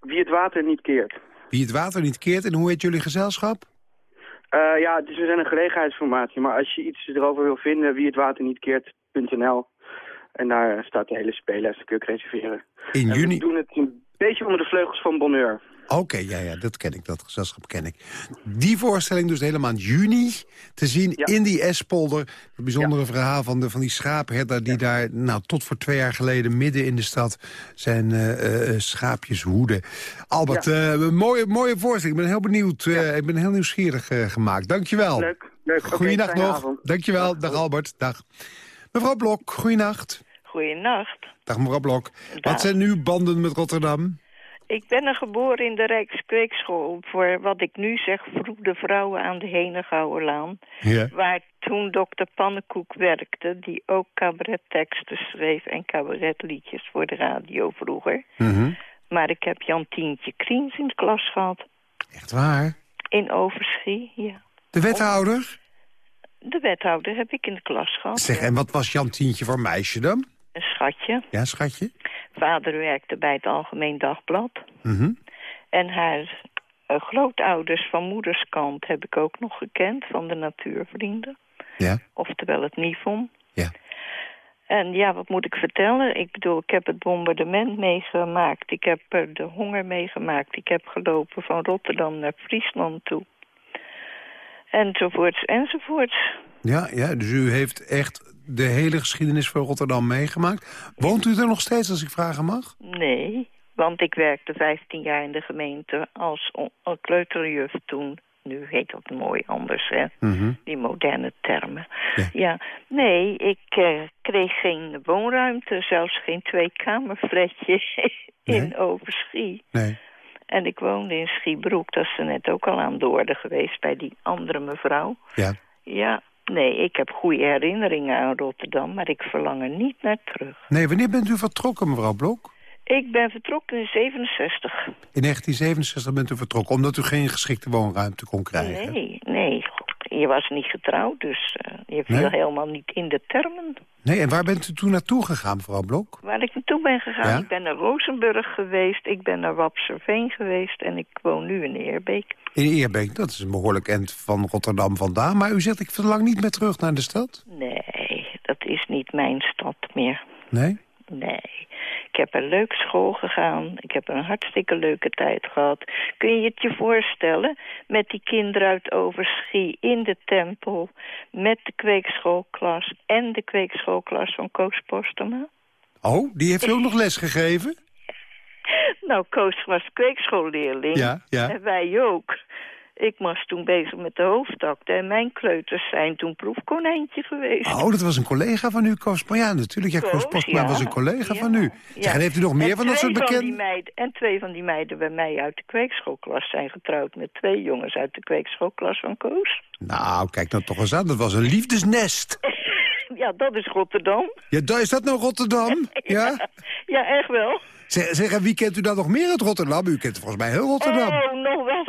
Wie het water niet keert. Wie het water niet keert en hoe heet jullie gezelschap? Eh, ja, dus we zijn een gelegenheidsformatie. Maar als je iets erover wil vinden, wie het water niet keert.nl. En daar staat de hele speelles, dan kun je ook reserveren. In En juni... We doen het een beetje onder de vleugels van Bonheur. Oké, ja, ja, dat ken ik, dat gezelschap ken ik. Die voorstelling dus de hele maand juni te zien Ja. in die Espolder. Het bijzondere verhaal van, de, van die schaapherder... die daar nou, tot voor twee jaar geleden midden in de stad zijn eh, eh, schaapjes hoede. Albert, eh, een mooie, mooie voorstelling. Ik ben heel benieuwd. eh, ik ben heel nieuwsgierig gemaakt. Dankjewel. Leuk, leuk. Fijne nog. avond. Dankjewel. Dag Albert. Dag. Mevrouw Blok, goeienacht. Goeienacht. Dag mevrouw Blok. Dag. Wat zijn uw banden met Rotterdam? Ik ben er geboren in de Rijkskweekschool voor wat ik nu zeg vroede vrouwen aan de Henegouwenlaan. Ja. Waar toen dokter Pannenkoek werkte, die ook cabaretteksten schreef en cabaretliedjes voor de radio vroeger. Mhm. Maar ik heb Jan Tientje Kriens in de klas gehad. Echt waar? In Overschie, ja. De wethouder? De wethouder heb ik in de klas gehad. Zeg, en wat was Jan Tientje voor meisje dan? Een schatje. Ja, schatje? Vader werkte bij het Algemeen Dagblad. Mhm. En haar eh, grootouders van moederskant heb ik ook nog gekend, van de natuurvrienden. Ja. Oftewel het NIFON. Ja. En ja, wat moet ik vertellen? Ik bedoel, ik heb het bombardement meegemaakt. Ik heb de honger meegemaakt. Ik heb gelopen van Rotterdam naar Friesland toe. Enzovoorts, enzovoorts. Ja, ja, dus u heeft echt de hele geschiedenis van Rotterdam meegemaakt. Woont u er nog steeds, als ik vragen mag? Nee, want ik werkte 15 jaar in de gemeente als kleuterjuf toen. Nu heet dat mooi anders, hè? Mhm. Die moderne termen. Ja. Ja, nee, ik eh, kreeg geen woonruimte, zelfs geen tweekamerfletje in Nee? Overschie. Nee. En ik woonde in Schiebroek, dat is er net ook al aan de orde geweest bij die andere mevrouw. Ja. Ja, nee, ik heb goede herinneringen aan Rotterdam, maar ik verlang er niet naar terug. Nee, wanneer bent u vertrokken, mevrouw Blok? Ik ben vertrokken in 67. In 1967 bent u vertrokken, omdat u geen geschikte woonruimte kon krijgen. Nee, nee, je was niet getrouwd, dus eh, je viel Nee? helemaal niet in de termen. Nee, en waar bent u toen naartoe gegaan, mevrouw Blok? Waar ik naartoe ben gegaan, Ja? ik ben naar Rozenburg geweest, ik ben naar Wapserveen geweest en ik woon nu in Eerbeek. In Eerbeek, dat is een behoorlijk eind van Rotterdam vandaan. Maar u zegt, ik verlang niet meer terug naar de stad? Nee, dat is niet mijn stad meer. Nee? Nee. Ik heb een leuke school gegaan. Ik heb een hartstikke leuke tijd gehad. Kun je het je voorstellen? Met die kinderen uit Overschie in de tempel. Met de kweekschoolklas en de kweekschoolklas van Koos Postema. Oh, die heeft u ook nog les gegeven? Nou, Koos was kweekschoolleerling. Ja, ja. En wij ook. Ik was toen bezig met de hoofdakte. En mijn kleuters zijn toen proefkonijntje geweest. Oh, dat was een collega van u, Koos. Maar ja, natuurlijk. Ja, Koos Koos, Postma ja. was een collega Ja, van u. Zeg, en heeft u nog meer En van dat soort twee van die bekenden? meiden- En twee van die meiden bij mij uit de kweekschoolklas zijn getrouwd... met twee jongens uit de kweekschoolklas van Koos. Nou, kijk nou toch eens aan. Dat was een liefdesnest. Ja, dat is Rotterdam. Ja, is dat nou Rotterdam? Ja? Ja, echt wel. Zeg, zeg, en wie kent u dan nog meer uit Rotterdam? U kent volgens mij heel Rotterdam. Oh, nog wel.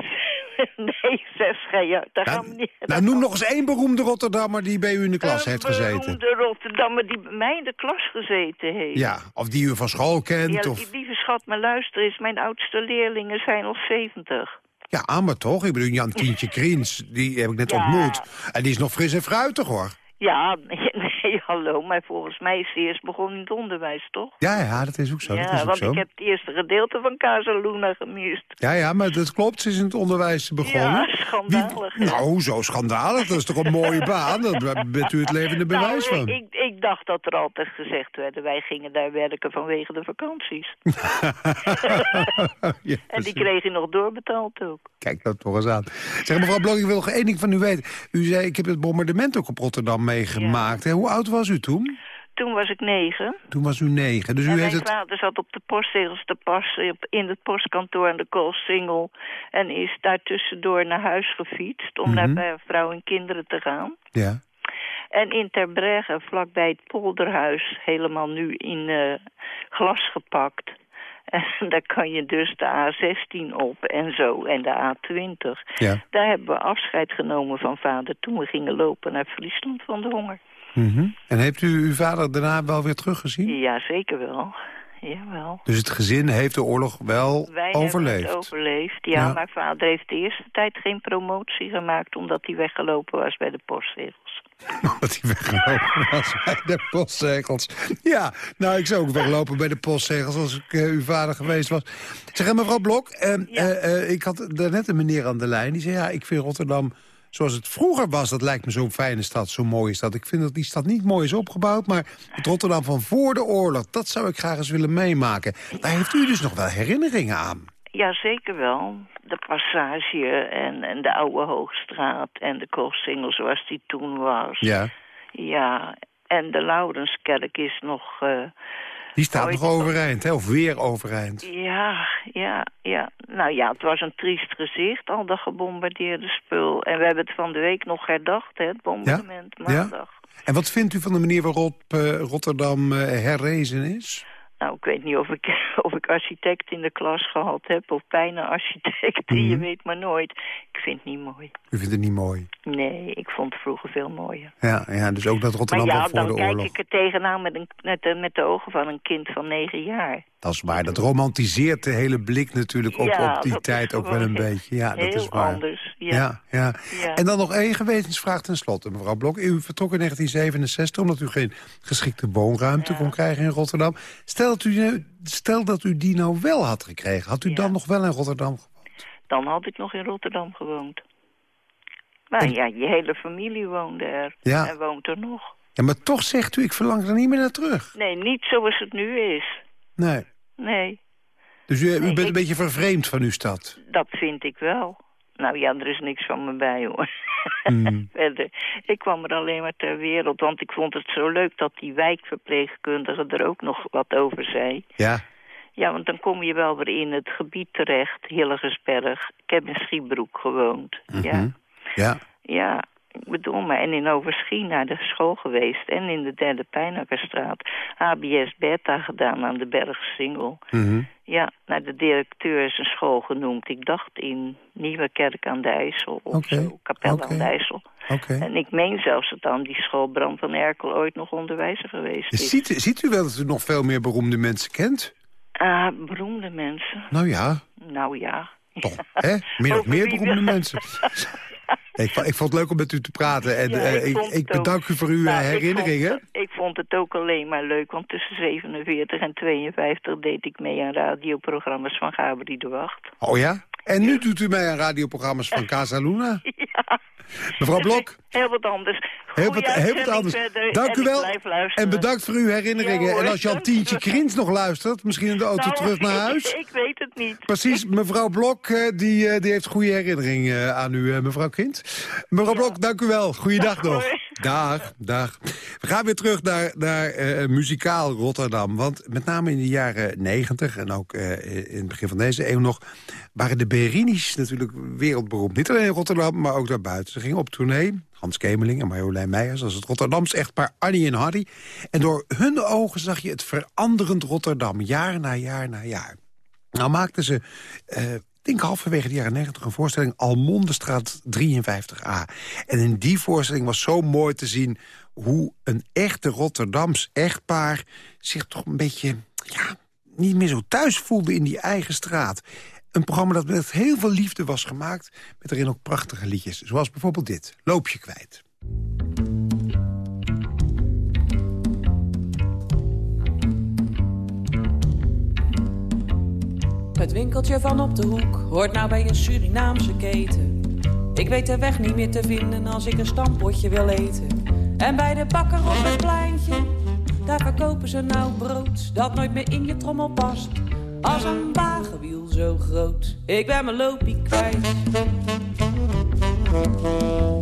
Nee, zeg, ga je, daar gaan we nou, niet... nou, noem nog eens één beroemde Rotterdammer die bij u in de klas heeft gezeten. De Rotterdammer die bij mij in de klas gezeten heeft. Ja, of die u van school kent. Ja, of... lieve schat, maar luister eens, mijn oudste leerlingen zijn al 70. Ja, maar toch. Ik bedoel, Jan Tientje Kriens, die heb ik net Ja. ontmoet. En die is nog fris en fruitig, hoor. Ja, nee, hallo, maar volgens mij is hij eerst begonnen in het onderwijs, toch? Ja, ja, dat is ook zo. dat is ja, ook want zo. ik heb het eerste gedeelte van Casaluna gemist. Ja, ja, maar dat klopt. Ze is in het onderwijs begonnen. Ja, schandalig. Wie- Nou, zo schandalig. Dat is toch een mooie baan? Daar bent u het levende bewijs nou, van. Ik, ik, dacht dat er altijd gezegd werd, wij gingen daar werken vanwege de vakanties. Ja, En die kreeg je nog doorbetaald ook. Kijk dat toch eens aan. Zeg, mevrouw Blok, ik wil nog één ding van u weten. U zei, ik heb het bombardement ook op Rotterdam meegemaakt. Hoe oud was u toen? Toen was ik negen. Toen was u negen. Dus u heeft mijn het... vader zat op de postzegels te passen in het postkantoor aan de Koolsingel. En is daar tussendoor naar huis gefietst om naar Mhm. bij vrouw en kinderen te gaan. Ja. En in Terbregge, vlakbij het polderhuis, helemaal nu in eh, glas gepakt. En daar kan je dus de A16 op en zo, en de A20. Ja. Daar hebben we afscheid genomen van vader toen we gingen lopen naar Friesland van de honger. Mhm. En heeft u uw vader daarna wel weer teruggezien? Ja, zeker wel. jawel. Dus het gezin heeft de oorlog wel Wij overleefd? hebben het overleefd. Ja, Ja. mijn vader heeft de eerste tijd geen promotie gemaakt... omdat hij weggelopen was bij de postzegels. Dat hij weggelopen was bij de postzegels. Ja, nou, ik zou ook weglopen bij de postzegels als ik eh, uw vader geweest was. Zeg, en mevrouw Blok, eh, eh, eh, ik had daarnet een meneer aan de lijn. Die zei, ja, ik vind Rotterdam zoals het vroeger was. Dat lijkt me zo'n fijne stad, zo'n mooie stad. Ik vind dat die stad niet mooi is opgebouwd, maar het Rotterdam van voor de oorlog... dat zou ik graag eens willen meemaken. Daar heeft u dus nog wel herinneringen aan. Ja, zeker wel. De passage en, en de oude Hoogstraat en de Koolsingel zoals die toen was. Ja. Ja, en de Laurenskerk is nog... eh, Die staat Ooit nog overeind, hè? of weer overeind. ja, ja, ja. Nou ja, het was een triest gezicht, al dat gebombardeerde spul. En we hebben het van de week nog herdacht, hè, het bombardement, Ja? maandag. En wat vindt u van de manier waarop eh, Rotterdam eh, herrezen is? Nou, ik weet niet of ik, of ik architect in de klas gehad heb of bijna architect. Je Mhm. weet maar nooit. Ik vind het niet mooi. U vindt het niet mooi. Nee, ik vond het vroeger veel mooier. Ja, ja dus ook dat Maar Rotterdam ja, van voor dan kijk ik er tegenaan met, een, met, de, met de ogen van een kind van negen jaar. Dat is waar. Dat romantiseert de hele blik natuurlijk op, Ja, op die tijd ook wel een beetje. Ja, dat is waar. anders, ja. Ja. En dan nog één gewetensvraag ten slotte, mevrouw Blok. U vertrok in 1967 omdat u geen geschikte woonruimte kon krijgen in Rotterdam. Stel dat, u, stel dat u die nou wel had gekregen. Had u dan nog wel in Rotterdam gewoond? Dan had ik nog in Rotterdam gewoond. Maar ja, je hele familie woonde er. Ja. En woont er nog. Ja, maar toch zegt u, ik verlang er niet meer naar terug. Nee, niet zoals het nu is. Nee. Nee, Dus u, u Nee, bent ik- een beetje vervreemd van uw stad. dat vind ik wel. Nou ja, er is niks van me bij hoor. Verder, ik kwam er alleen maar ter wereld, want ik vond het zo leuk dat die wijkverpleegkundige er ook nog wat over zei. Ja. Ja, want dan kom je wel weer in het gebied terecht, Hillegersberg. Ik heb in Schiebroek gewoond. Ja, Mhm. Ja. ja, ik bedoel maar. En in Overschie naar de school geweest. En in de derde Pijnakkerstraat. HBS Beta gedaan aan de Bergsingel. Mhm. Ja, naar de directeur is een school genoemd. Ik dacht in Nieuwe Kerk aan de IJssel of zo, Kapel aan de IJssel. Oké. En ik meen zelfs dat aan die school Bram van Erkel ooit nog onderwijzer geweest is. Ziet, u- ziet u wel dat u nog veel meer beroemde mensen kent? Ah, beroemde mensen. Nou ja, Nou ja. Toch, hè? Meer of meer beroemde mensen. Ik, ik vond het leuk om met u te praten. En Ja, eh, ik, ook. bedank u voor uw Nou, eh, ik herinneringen. vond Ik vond, het ook alleen maar leuk, want tussen 47 en 52 deed ik mee aan radioprogramma's van Gabri de Wacht. Oh ja? En nu doet u mij aan radioprogramma's van Casa Luna? Ja. Mevrouw Blok, Heel wat anders. heel wat, heel wat anders. verder Dank u ik wel. En bedankt voor uw herinneringen. Ja, en als Jan Tientje Krins nog luistert, misschien in de auto Nou, terug naar huis. Ik weet het niet. Precies, mevrouw Blok, eh, die, eh, die heeft goede herinneringen eh, aan u, mevrouw Kind. Mevrouw Blok, dank u wel. Goeiedag Dag, nog. hoor. Dag, dag. We gaan weer terug naar, naar eh, muzikaal Rotterdam. Want met name in de jaren negentig en ook eh, in het begin van deze eeuw nog... waren de Berini's natuurlijk wereldberoemd. Niet alleen in Rotterdam, maar ook daarbuiten. Ze gingen op tournee, Hans Kemeling en Marjolein Meijers... als het Rotterdams echtpaar Annie en Harry. En door hun ogen zag je het veranderend Rotterdam, jaar na jaar na jaar. Nou maakten ze, eh, denk halverwege de jaren 90, een voorstelling... Almondestraat 53a. En in die voorstelling was zo mooi te zien... hoe een echte Rotterdams echtpaar zich toch een beetje... Ja, niet meer zo thuis voelde in die eigen straat. Een programma dat met heel veel liefde was gemaakt... met erin ook prachtige liedjes. Zoals bijvoorbeeld dit, Loop je kwijt. Het winkeltje van op de hoek hoort nou bij een Surinaamse keten. Ik weet de weg niet meer te vinden als ik een stampotje wil eten. En bij de bakker op het pleintje, daar verkopen ze nou brood dat nooit meer in je trommel past. Als een wagenwiel zo groot. Ik ben mijn lopie kwijt.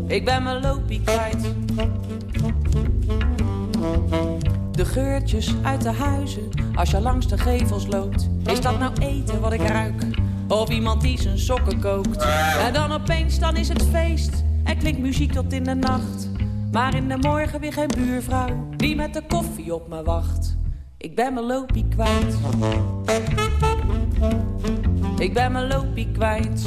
Ik ben mijn lopie kwijt. De geurtjes uit de huizen, als je langs de gevels loopt. Is dat nou eten wat ik ruik? Of iemand die zijn sokken kookt? En dan opeens, dan is het feest. En klinkt muziek tot in de nacht. Maar in de morgen weer geen buurvrouw die met de koffie op me wacht. Ik ben mijn lopie kwijt. Ik ben mijn lopie kwijt.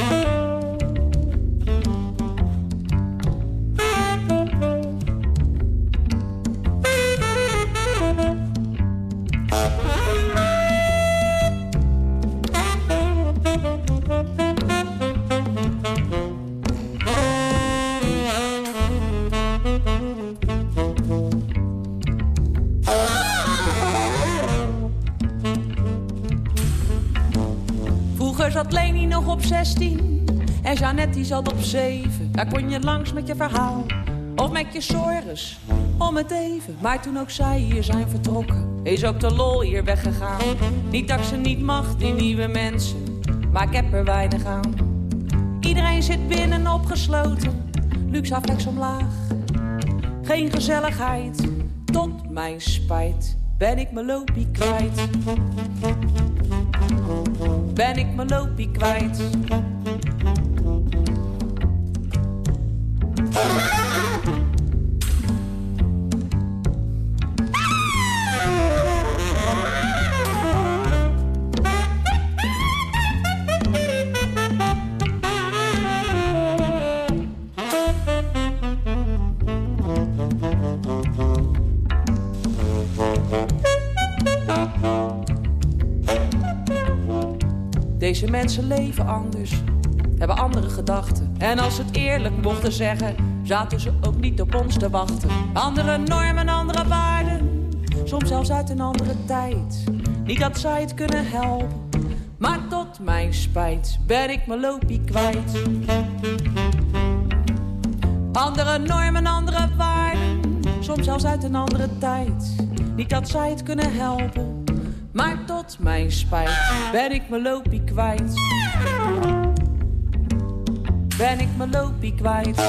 Jeannette die zat op 7. Daar kon je langs met je verhaal of met je zorgen om het even. Maar toen ook zij hier zijn vertrokken, is ook de lol hier weggegaan. Niet dat ze niet mag, die nieuwe mensen, maar ik heb er weinig aan. Iedereen zit binnen opgesloten, luxe aflex omlaag. Geen gezelligheid, tot mijn spijt ben ik mijn lopie kwijt. Ben ik mijn lopie kwijt. Leven anders, hebben andere gedachten. En als ze het eerlijk mochten zeggen, zaten ze ook niet op ons te wachten. Andere normen, andere waarden, soms zelfs uit een andere tijd. Niet dat zij het kunnen helpen, maar tot mijn spijt ben ik mijn lopie kwijt. Andere normen, andere waarden, soms zelfs uit een andere tijd. Niet dat zij het kunnen helpen maar tot mijn spijt ben ik mijn lopie kwijt. Ben ik mijn lopie kwijt.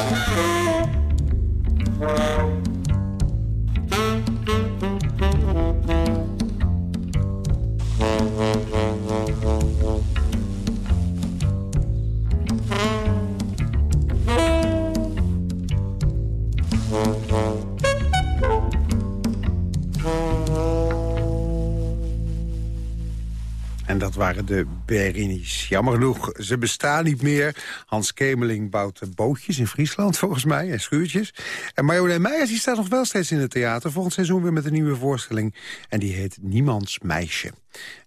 Waren de Berinis. Jammer genoeg, ze bestaan niet meer. Hans Kemeling bouwt bootjes in Friesland, volgens mij, en schuurtjes. En Marjolein Meijers die staat nog wel steeds in het theater. Volgend seizoen weer met een nieuwe voorstelling. En die heet Niemands Meisje.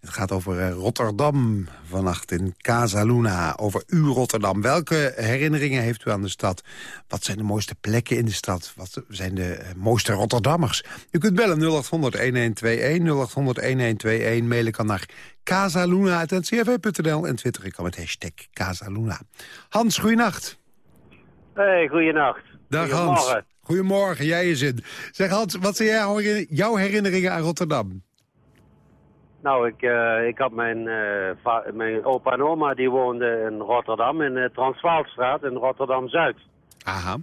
Het gaat over eh, Rotterdam vannacht in Casa Luna. Over u Rotterdam. Welke herinneringen heeft u aan de stad? Wat zijn de mooiste plekken in de stad? Wat zijn de eh, mooiste Rotterdammers? U kunt bellen 0800-1121, 0800-1121. Mailen kan naar casaluna.ncrv.nl en twitter ik kan met hashtag Casaluna. Hans, goeienacht. Hey, goeienacht. Dag Hans. Goedemorgen, jij is in. Zeg Hans, wat zijn jouw herinneringen aan Rotterdam? Nou, ik, uh, ik had mijn, uh, mijn opa en oma die woonden in Rotterdam, in de Transvaalstraat in Rotterdam-Zuid. Aha.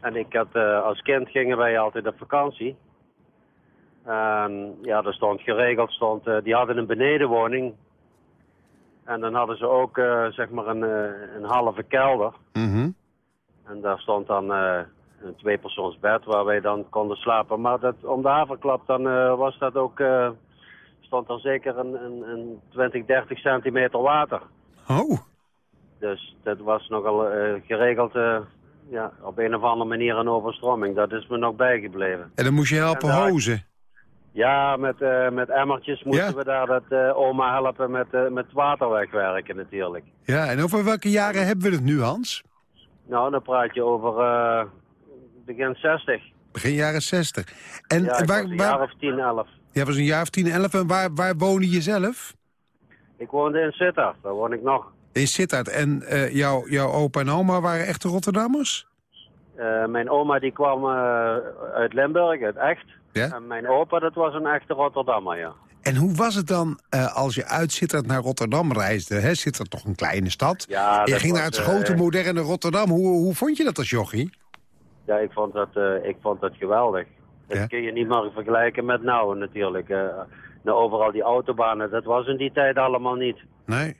En ik had, uh, als kind gingen wij altijd op vakantie. En ja, er stond geregeld, stond, die hadden een benedenwoning. En dan hadden ze ook, zeg maar, een, een halve kelder. Mm En daar stond dan een tweepersoonsbed waar wij dan konden slapen. Maar dat, om de haverklap dan was dat ook stond er zeker een, een, een 20, 30 centimeter water. Oh. Dus dat was nogal uh, geregeld uh, ja, op een of andere manier een overstroming. Dat is me nog bijgebleven. En dan moest je helpen hozen? Ja, met, uh, met emmertjes moesten we daar dat oma helpen met, met water wegwerken natuurlijk. Ja, en over welke jaren hebben we het nu, Hans? Nou, dan praat je over begin 60. Begin jaren 60. En ja, waar, waar... een jaar of 10, 11. Jij was een jaar of 10, 11. En waar, waar woonde je zelf? Ik woonde in Sittard. Daar woon ik nog. In Sittard. En uh, jou, jouw opa en oma waren echte Rotterdammers? Uh, mijn oma die kwam uh, uit Limburg, uit Echt. Ja? En mijn opa dat was een echte Rotterdammer, ja. En hoe was het dan als je uit Sittard naar Rotterdam reisde? Hè? Sittard toch een kleine stad? Ja, en je ging was, naar het grote, moderne Rotterdam. Hoe, hoe vond je dat als jochie? Ja, ik vond dat, ik vond dat geweldig. Dat Ja? kun je niet maar vergelijken met nou natuurlijk. Nou, overal die autobanen, dat was in die tijd allemaal niet. Nee.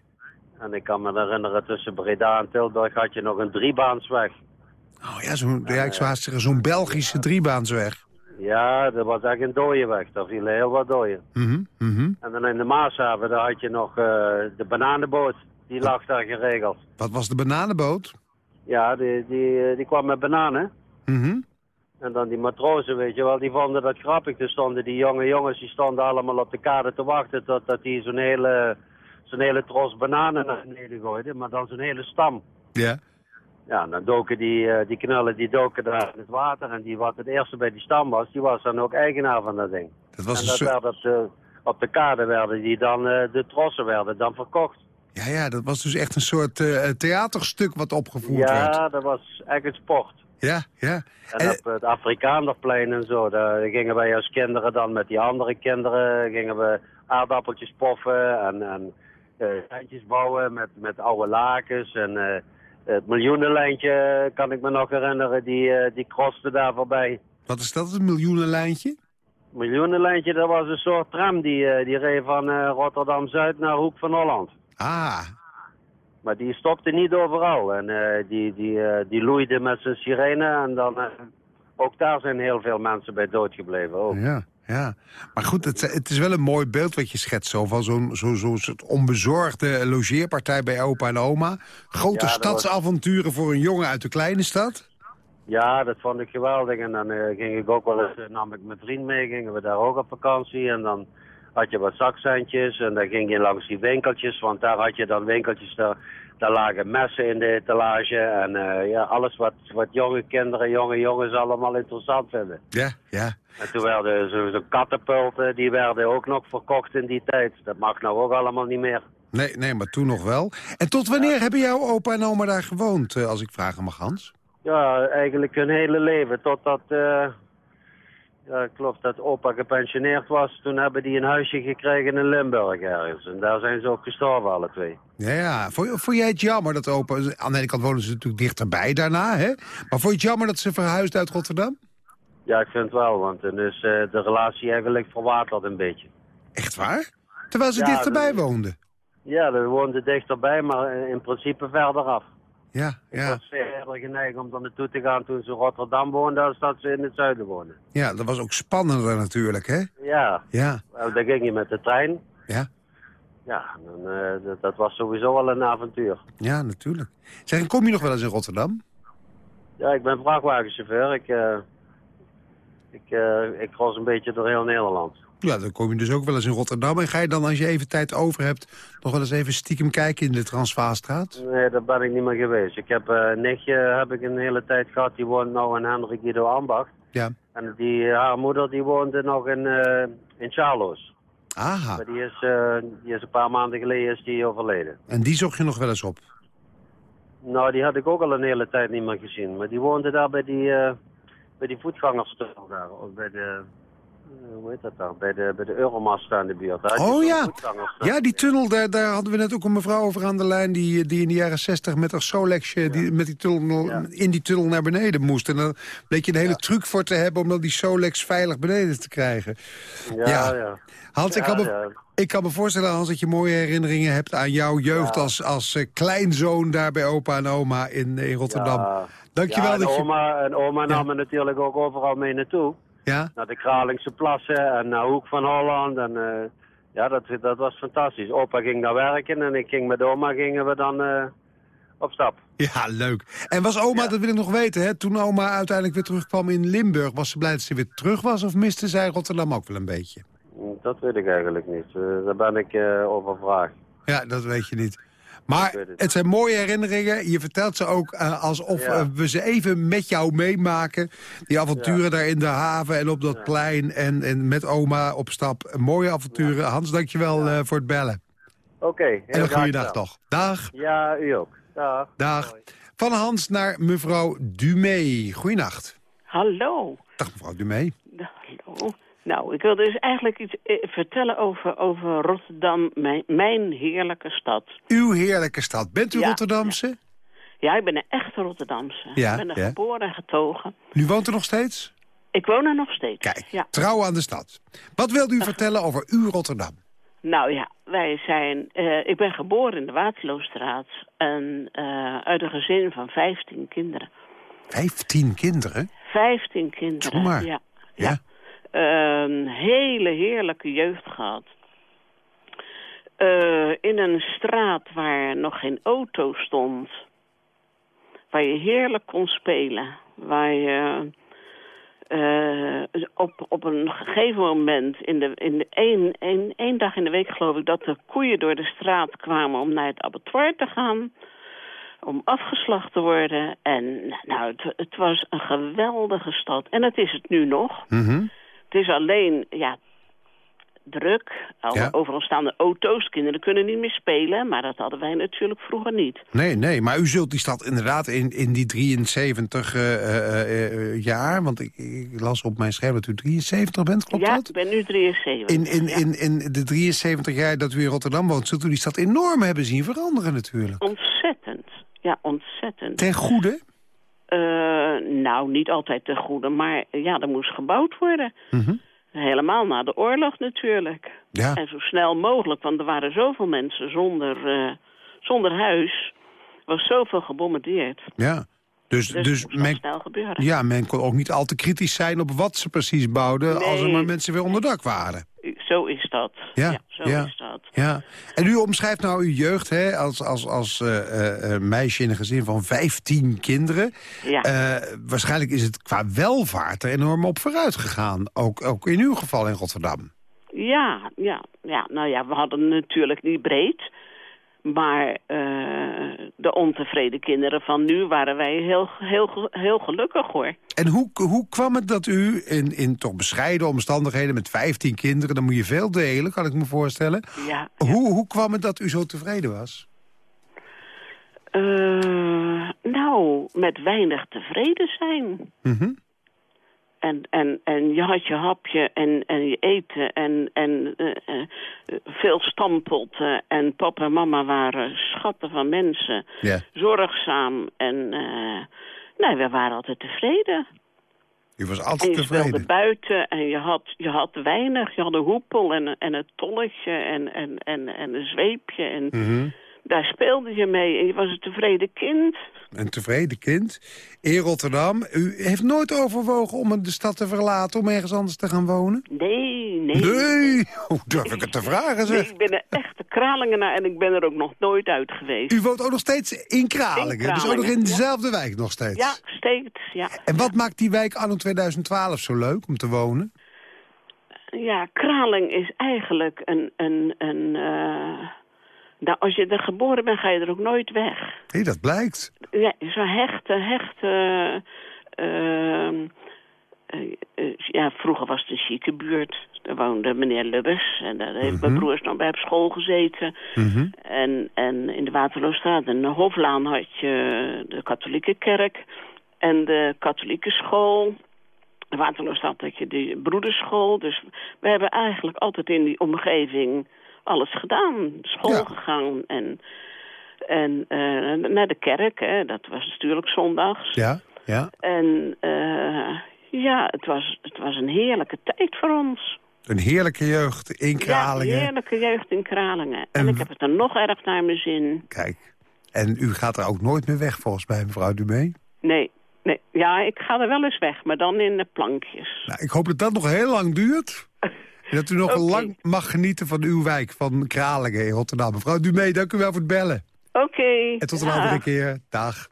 En ik kan me herinneren, tussen Breda en Tilburg had je nog een driebaansweg. Oh ja, ik zou zeggen, zo'n Belgische driebaansweg. Ja, dat was echt een dode weg. Daar vielen heel wat doden. Mm -hmm. En dan in de Maashaven, daar had je nog uh, de bananenboot. Die lag daar geregeld. Wat was de bananenboot? Ja, die, die, die kwam met bananen. Mm -hmm. En dan die matrozen, weet je wel, die vonden dat grappig. Toen stonden die jonge jongens, die stonden allemaal op de kade te wachten tot dat die zo'n hele, zo'n hele tros bananen naar beneden gooiden. Maar dan zo'n hele stam. Ja. Ja, dan doken die, uh, die knullen, die doken daar in het water. En die wat het eerste bij die stam was, die was dan ook eigenaar van dat ding. Dat was en dat werd op de, op de kade werden die dan, uh, de trossen werden dan verkocht. Ja, ja, dat was dus echt een soort eh, theaterstuk wat opgevoerd werd. Ja, dat was echt een sport. Ja, ja. En op het Afrikaanderplein en zo, daar gingen wij als kinderen dan met die andere kinderen, gingen we aardappeltjes poffen en, en eh, bouwen met, met oude lakens. En eh, het miljoenenlijntje kan ik me nog herinneren, die, eh, die daar voorbij. Wat is dat, een miljoenenlijntje? Miljoenenlijntje, dat was een soort tram die, eh, die reed van eh, Rotterdam-Zuid naar Hoek van Holland. Ah, Maar die stopte niet overal en die, die, die loeide met zijn sirene en dan... ook daar zijn heel veel mensen bij doodgebleven. Ook. ja, ja. Maar goed, het, het is wel een mooi beeld wat je schetst. Zo van zo'n zo, zo soort onbezorgde logeerpartij bij opa en oma. Grote Ja, dat was- stadsavonturen voor een jongen uit de kleine stad. Ja, dat vond ik geweldig. En dan eh, ging ik ook wel eens, eh, nam ik mijn vriend mee, gingen we daar ook op vakantie. En dan had je wat zakcentjes en dan ging je langs die winkeltjes. Want daar had je dan winkeltjes, daar, daar lagen messen in de etalage. En eh, ja, alles wat, wat jonge kinderen, jonge jongens allemaal interessant vinden. Ja, ja. En toen werden zo, zo katapulten, die werden ook nog verkocht in die tijd. Dat mag nou ook allemaal niet meer. Nee, nee, maar toen nog wel. En tot wanneer hebben jouw opa en oma daar gewoond, eh, als ik vragen mag, Hans? Ja, eigenlijk hun hele leven. Totdat, eh ja, ik geloof dat opa gepensioneerd was. Toen hebben die een huisje gekregen in Limburg ergens. En daar zijn ze ook gestorven, alle twee. Ja, ja. Vond, vond jij het jammer dat opa... Aan de ene kant wonen ze natuurlijk dichterbij daarna, hè? Maar vond je het jammer dat ze verhuisd uit Rotterdam? Ja, ik vind het wel, want dan is eh, de relatie eigenlijk verwaterd een beetje. Echt waar? Terwijl ze Ja, dichterbij dat- woonden. Ja, we woonden dichterbij, maar in principe verder af. Ja, Ik ja. was veel eerder geneigd om er naartoe te gaan toen ze in Rotterdam woonden... als dat ze in het zuiden woonden. Ja, dat was ook spannender natuurlijk, hè? Ja, Ja, Nou, dan ging je met de trein. ja, Ja, dan, eh, dat, was sowieso al een avontuur. ja, natuurlijk. Zeg, kom je nog wel eens in Rotterdam? Ja, ik ben vrachtwagenchauffeur. Ik, eh ik, eh ik een beetje door heel Nederland. Ja, dan kom je dus ook wel eens in Rotterdam. En ga je dan, als je even tijd over hebt, nog wel eens even stiekem kijken in de Transvaarstraat? Nee, daar ben ik niet meer geweest. Ik heb eh, een nichtje heb ik een hele tijd gehad. Die woont nou in Hendrik Guido Ambacht. Ja. En die, haar moeder die woonde nog in, eh in Charloes. Aha. Maar die is, eh, die is een paar maanden geleden is die overleden. En die zocht je nog wel eens op? Nou, die had ik ook al een hele tijd niet meer gezien. Maar die woonde daar bij die, eh bij die voetgangerstunnel daar. Of bij de, eh, hoe heet dat daar? Bij de, bij de Euromast aan de buurt. Daar Oh ja. Ja, die tunnel, daar, daar hadden we net ook een mevrouw over aan de lijn... die, die in de jaren zestig met haar Solexje die, met die tunnel, in die tunnel naar beneden moest. En dan bleek je een hele truc voor te hebben... om dan die Solex veilig beneden te krijgen. Ja, Ja. Hans, ik, kan me, ik kan me voorstellen, Hans, dat je mooie herinneringen hebt... aan jouw jeugd als, als eh, kleinzoon daar bij opa en oma in, in Rotterdam. Dankjewel Ja, en dat je... oma, en oma nam me natuurlijk ook overal mee naartoe. Ja? Naar de Kralingse plassen en naar Hoek van Holland. En, eh, ja, dat, dat was fantastisch. Opa ging naar werken en ik ging met oma gingen we dan eh, op stap. Ja, leuk. En was oma, dat wil ik nog weten, hè, toen oma uiteindelijk weer terugkwam in Limburg... was ze blij dat ze weer terug was of miste zij Rotterdam ook wel een beetje? Dat weet ik eigenlijk niet. Eh, daar ben ik over vraag. Ja, dat weet je niet. Maar het het zijn mooie herinneringen. Je vertelt ze ook eh, alsof Ja. eh, we ze even met jou meemaken. Die avonturen daar in de haven en op dat plein. En, en met oma op stap. Mooie avonturen. Hans, dankjewel eh voor het bellen. Oké, heel en een graag goede dag toch. Dag. Ja, u ook. Dag. Dag. Van Hans naar mevrouw Dumé. Goeienacht. Hallo. Dag mevrouw Dumé. Hallo. Nou, ik wilde dus eigenlijk iets eh, vertellen over, over Rotterdam, mijn, mijn heerlijke stad. Uw heerlijke stad. Bent u Ja, Rotterdamse? Ja, ik ben een echte Rotterdamse. Ja, ik ben er ja. geboren en getogen. U woont er nog steeds? Ik woon er nog steeds. Kijk, Ja. trouw aan de stad. Wat wilt u vertellen over uw Rotterdam? Nou ja, wij zijn... eh, ik ben geboren in de Waterloostraat. En eh, uit een gezin van 15 kinderen. Vijftien kinderen? 15 kinderen, ja. Ja. Een hele heerlijke jeugd gehad. Eh, in een straat waar nog geen auto stond. Waar je heerlijk kon spelen. Waar je eh, op, op een gegeven moment, in de, in de één, één, dag in de week geloof ik, dat de koeien door de straat kwamen om naar het abattoir te gaan. Om afgeslacht te worden. En nou, het, het was een geweldige stad. En dat is het nu nog. Mhm. Het is alleen, ja, druk. Ja. Overal staan de auto's. Kinderen kunnen niet meer spelen. Maar dat hadden wij natuurlijk vroeger niet. Nee, nee, maar u zult die stad inderdaad in, in die 73 eh, eh, eh, jaar... want ik, ik las op mijn scherm dat u 73 bent, klopt ja, dat? ik ben nu 73. In, in, in, in de 73 jaar dat u in Rotterdam woont... zult u die stad enorm hebben zien veranderen natuurlijk. Ontzettend. Ja, ontzettend. Ten goede? Eh, nou, niet altijd ten goede. Maar ja, er moest gebouwd worden. Mhm. Helemaal na de oorlog natuurlijk. Ja. En zo snel mogelijk, want er waren zoveel mensen zonder, eh, zonder huis. Er was zoveel gebombardeerd. Ja. Dus, Dus, dus men, snel gebeuren. ja, men kon ook niet al te kritisch zijn op wat ze precies bouwden... als er maar mensen weer onder dak waren. Zo is dat. Ja, zo ja. is dat. Ja, en u omschrijft nou uw jeugd hè, als, als, als eh, eh, eh, meisje in een gezin van 15 kinderen. Ja. Waarschijnlijk is het qua welvaart er enorm op vooruit gegaan. Ook, ook in uw geval in Rotterdam. Ja, ja, ja, nou ja, we hadden natuurlijk niet breed. Maar eh, de ontevreden kinderen van nu waren wij heel, heel, heel gelukkig hoor. En hoe, hoe kwam het dat u in, in toch bescheiden omstandigheden met 15 kinderen... dan moet je veel delen, kan ik me voorstellen. Ja, Hoe, hoe kwam het dat u zo tevreden was? Eh, nou, met weinig tevreden zijn. Mhm. En, en, en je had je hapje en, en je eten en, en eh, eh, veel stampotten. En papa en mama waren schatten van mensen. Ja. Zorgzaam. En eh, nee, we waren altijd tevreden. U was En altijd je speelde tevreden. buiten en je had, je had weinig. Je had een hoepel en, en een tolletje en, en, en, en een zweepje. En Mhm. daar speelde je mee en je was een tevreden kind. Een tevreden kind in Rotterdam. U heeft nooit overwogen om de stad te verlaten... om ergens anders te gaan wonen? Nee, nee. Nee, hoe durf ik het te vragen, Nee, zeg? ik ben een echte Kralingenaar en ik ben er ook nog nooit uit geweest. U woont ook nog steeds in Kralingen, In dus ook nog in dezelfde wijk nog steeds. Ja, steeds, ja. En wat maakt die wijk anno 2012 zo leuk om te wonen? Ja, Kraling is eigenlijk een... een, een eh, nou, als je er geboren bent, ga je er ook nooit weg. Hé, dat blijkt. Ja, zo'n hechte, hechte... ehm, eh, eh, ja, vroeger was het een chique buurt. Daar woonde meneer Lubbers. En daar heeft mijn Mhm. broers nog bij op school gezeten. Mhm. En, en in de Waterloostraat en de Hoflaan had je de katholieke kerk. En de katholieke school. De Waterloostraat had je de broederschool. Dus we hebben eigenlijk altijd in die omgeving alles gedaan. School Ja. gegaan en... En eh, naar de kerk, hè, dat was natuurlijk zondags. Ja, ja. En eh, ja, het was, het was een heerlijke tijd voor ons. Een heerlijke jeugd in Kralingen. Ja, heerlijke jeugd in Kralingen. En, En ik heb het er nog erg naar mijn zin. Kijk, en u gaat er ook nooit meer weg volgens mij, mevrouw Dumee. Nee, nee, ja, ik ga er wel eens weg, maar dan in de plankjes. Nou, ik hoop dat dat nog heel lang duurt. En dat u nog lang mag genieten van uw wijk, van Kralingen in Rotterdam. Mevrouw Dumee, dank u wel voor het bellen. Oké. En tot een ja. andere keer. Dag.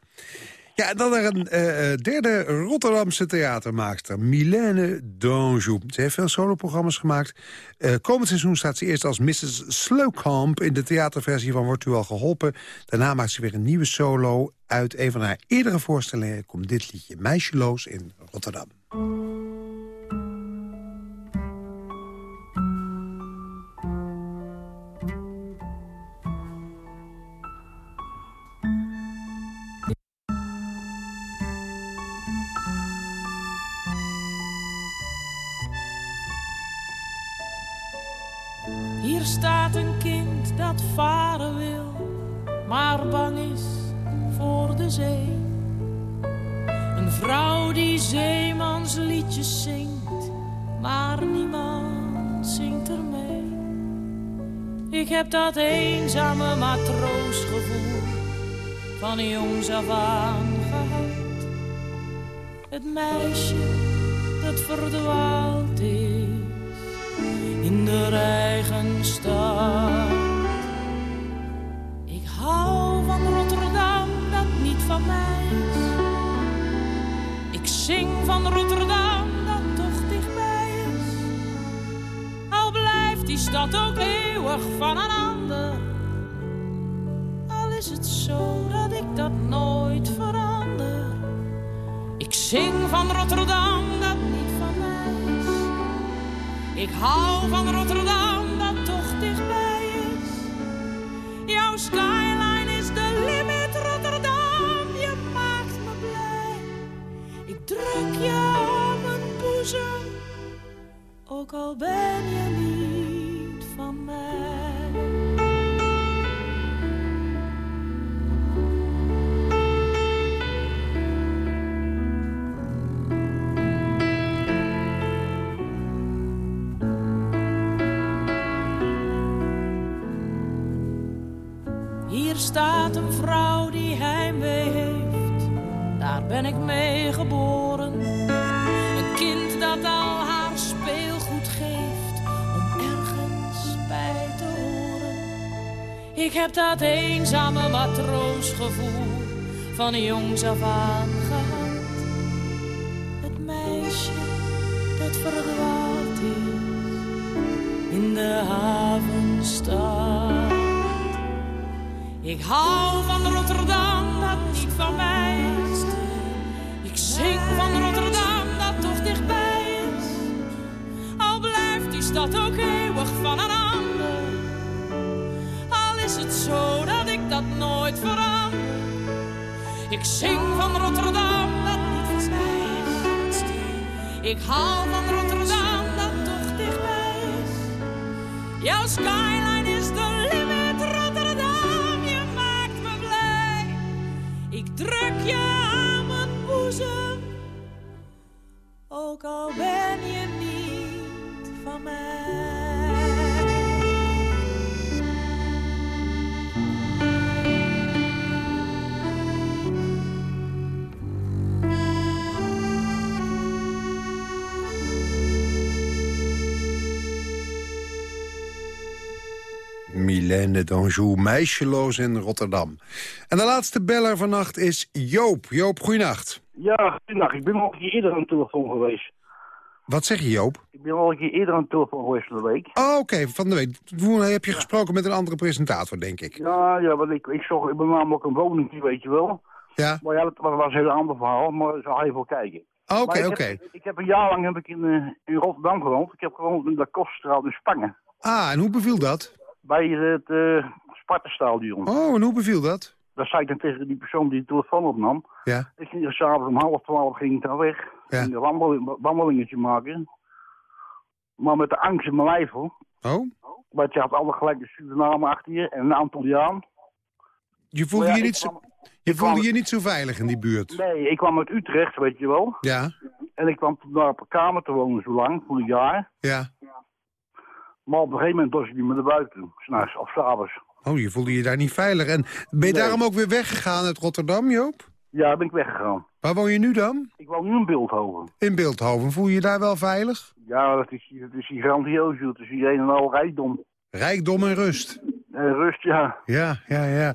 Ja, en dan naar een eh, eh, derde Rotterdamse theatermaakster, Milène d'Anjou. Ze heeft veel soloprogramma's gemaakt. Eh, komend seizoen staat ze eerst als Mrs. Slowcamp... in de theaterversie van Wordt u al geholpen. Daarna maakt ze weer een nieuwe solo. Uit een van haar eerdere voorstellingen komt dit liedje Meisjeloos in Rotterdam. Hier staat een kind dat varen wil, maar bang is voor de zee. Een vrouw die zeemansliedjes zingt, maar niemand zingt er mee. Ik heb dat eenzame matroosgevoel van jongs af aan gehad. Het meisje dat verdwaald is in de eigen stad. Ik hou van Rotterdam, dat niet van mij is. Ik zing van Rotterdam, dat toch dichtbij is. Al blijft die stad ook eeuwig van een ander. Al is het zo dat ik dat nooit verander. Ik zing van Rotterdam, Ik hou van Rotterdam dat toch dichtbij is. Jouw skyline is de limit Rotterdam, je maakt me blij. Ik druk je op mijn boezem, ook al ben je niet van mij. Staat een vrouw die heimwee heeft, daar ben ik mee geboren. Een kind dat al haar speelgoed geeft, om ergens bij te horen. Ik heb dat eenzame matroosgevoel van jongs af aan gehad. Het meisje dat verdwaald is in de havenstad. Ik hou van Rotterdam, dat niet van mij is. Ik zing van Rotterdam, dat toch dichtbij is. Al blijft die stad ook eeuwig van een ander. Al is het zo dat ik dat nooit verander. Ik zing van Rotterdam, dat niet van mij is. Ik hou van Rotterdam, dat toch dichtbij is. Jouw skyline ook al ben je niet van mij. Milène d'Anjou, meisjeloos in Rotterdam. En de laatste beller vannacht is Joop. Joop, goeienacht. Ja, goedendag. Ik ben al een keer eerder aan de telefoon geweest. Wat zeg je, Joop? Ik ben al een keer eerder aan de telefoon geweest van de week. Oh, oké, van de week. Toen heb je gesproken met een andere presentator, denk ik. Ja, ja, want ik, ik, zocht, ik ben namelijk een woning, weet je wel. Ja. Maar ja, dat was, was een heel ander verhaal, maar ik zal even kijken. Oké, oké. Ik heb een jaar lang heb ik in, eh, in Rotterdam gewoond. Ik heb gewoond in de Koststraat in Spangen. Ah, en hoe beviel dat? Bij het uh, Sparta-stadion. Oh, en hoe beviel dat? Daar zei ik dan tegen die persoon die de telefoon opnam. Ja. Ik ging s'avonds om half twaalf ging ik dan weg. Ja. Ging een wandeling, wandelingetje maken. Maar met de angst in mijn lijf hoor. Oh? Want je had alle gelijk de Suriname achter je en een Antilliaan. Je voelde, ja, je, niet zo, je voelde kwam- je niet zo veilig in die buurt? Nee, ik kwam uit Utrecht, weet je wel. Ja, En ik kwam daar op een kamer te wonen zo lang, voor een jaar. ja. Maar op een gegeven moment was ik niet meer naar buiten. S'nachts of s'avonds. Oh, je voelde je daar niet veilig. En ben je Nee. daarom ook weer weggegaan uit Rotterdam, Joop? Ja, ben ik weggegaan. Waar woon je nu dan? Ik woon nu in Beeldhoven. In Beeldhoven. Voel je je daar wel veilig? Ja, dat is, dat is hier grandioos. Het is hier een en al rijkdom. Rijkdom en rust. En rust, ja. Ja, ja, ja.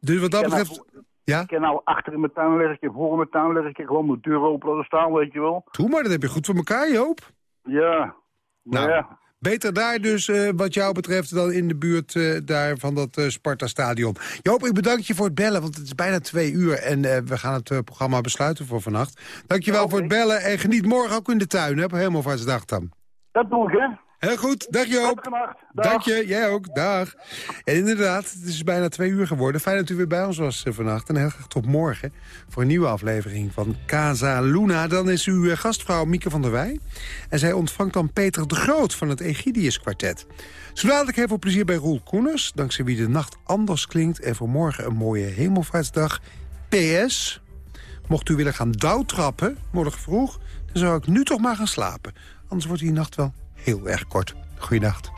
Dus wat dat ken betreft... Ja? Ik kan nou achter in mijn tuin liggen, ik heb voor in mijn tuin liggen, ik heb gewoon mijn deur open laten staan, weet je wel. Doe maar, dat heb je goed voor elkaar, Joop. Ja. Nou, ja. Beter daar dus, eh, wat jou betreft, dan in de buurt eh, daar van dat eh, Sparta-stadion. Joop, ik bedank je voor het bellen, want het is bijna twee uur... en we gaan het programma besluiten voor vannacht. Dank je wel voor het bellen en geniet morgen ook in de tuin, hè, op Hemelvaartsdag dan. Dat doe ik, hè. Heel goed, dag Joop. Dank je, jij ook, dag. En inderdaad, het is bijna twee uur geworden. Fijn dat u weer bij ons was eh, vannacht. En heel graag tot morgen voor een nieuwe aflevering van Casa Luna. Dan is uw eh, gastvrouw Mieke van der Wij. En zij ontvangt dan Peter de Groot van het Egidius Quartet. Zo dadelijk heel veel plezier bij Roel Koeners. Dankzij wie de nacht anders klinkt. En voor morgen een mooie hemelvaartsdag. PS, mocht u willen gaan douwtrappen, morgen vroeg... dan zou ik nu toch maar gaan slapen. Anders wordt die nacht wel heel erg kort. Goeienacht.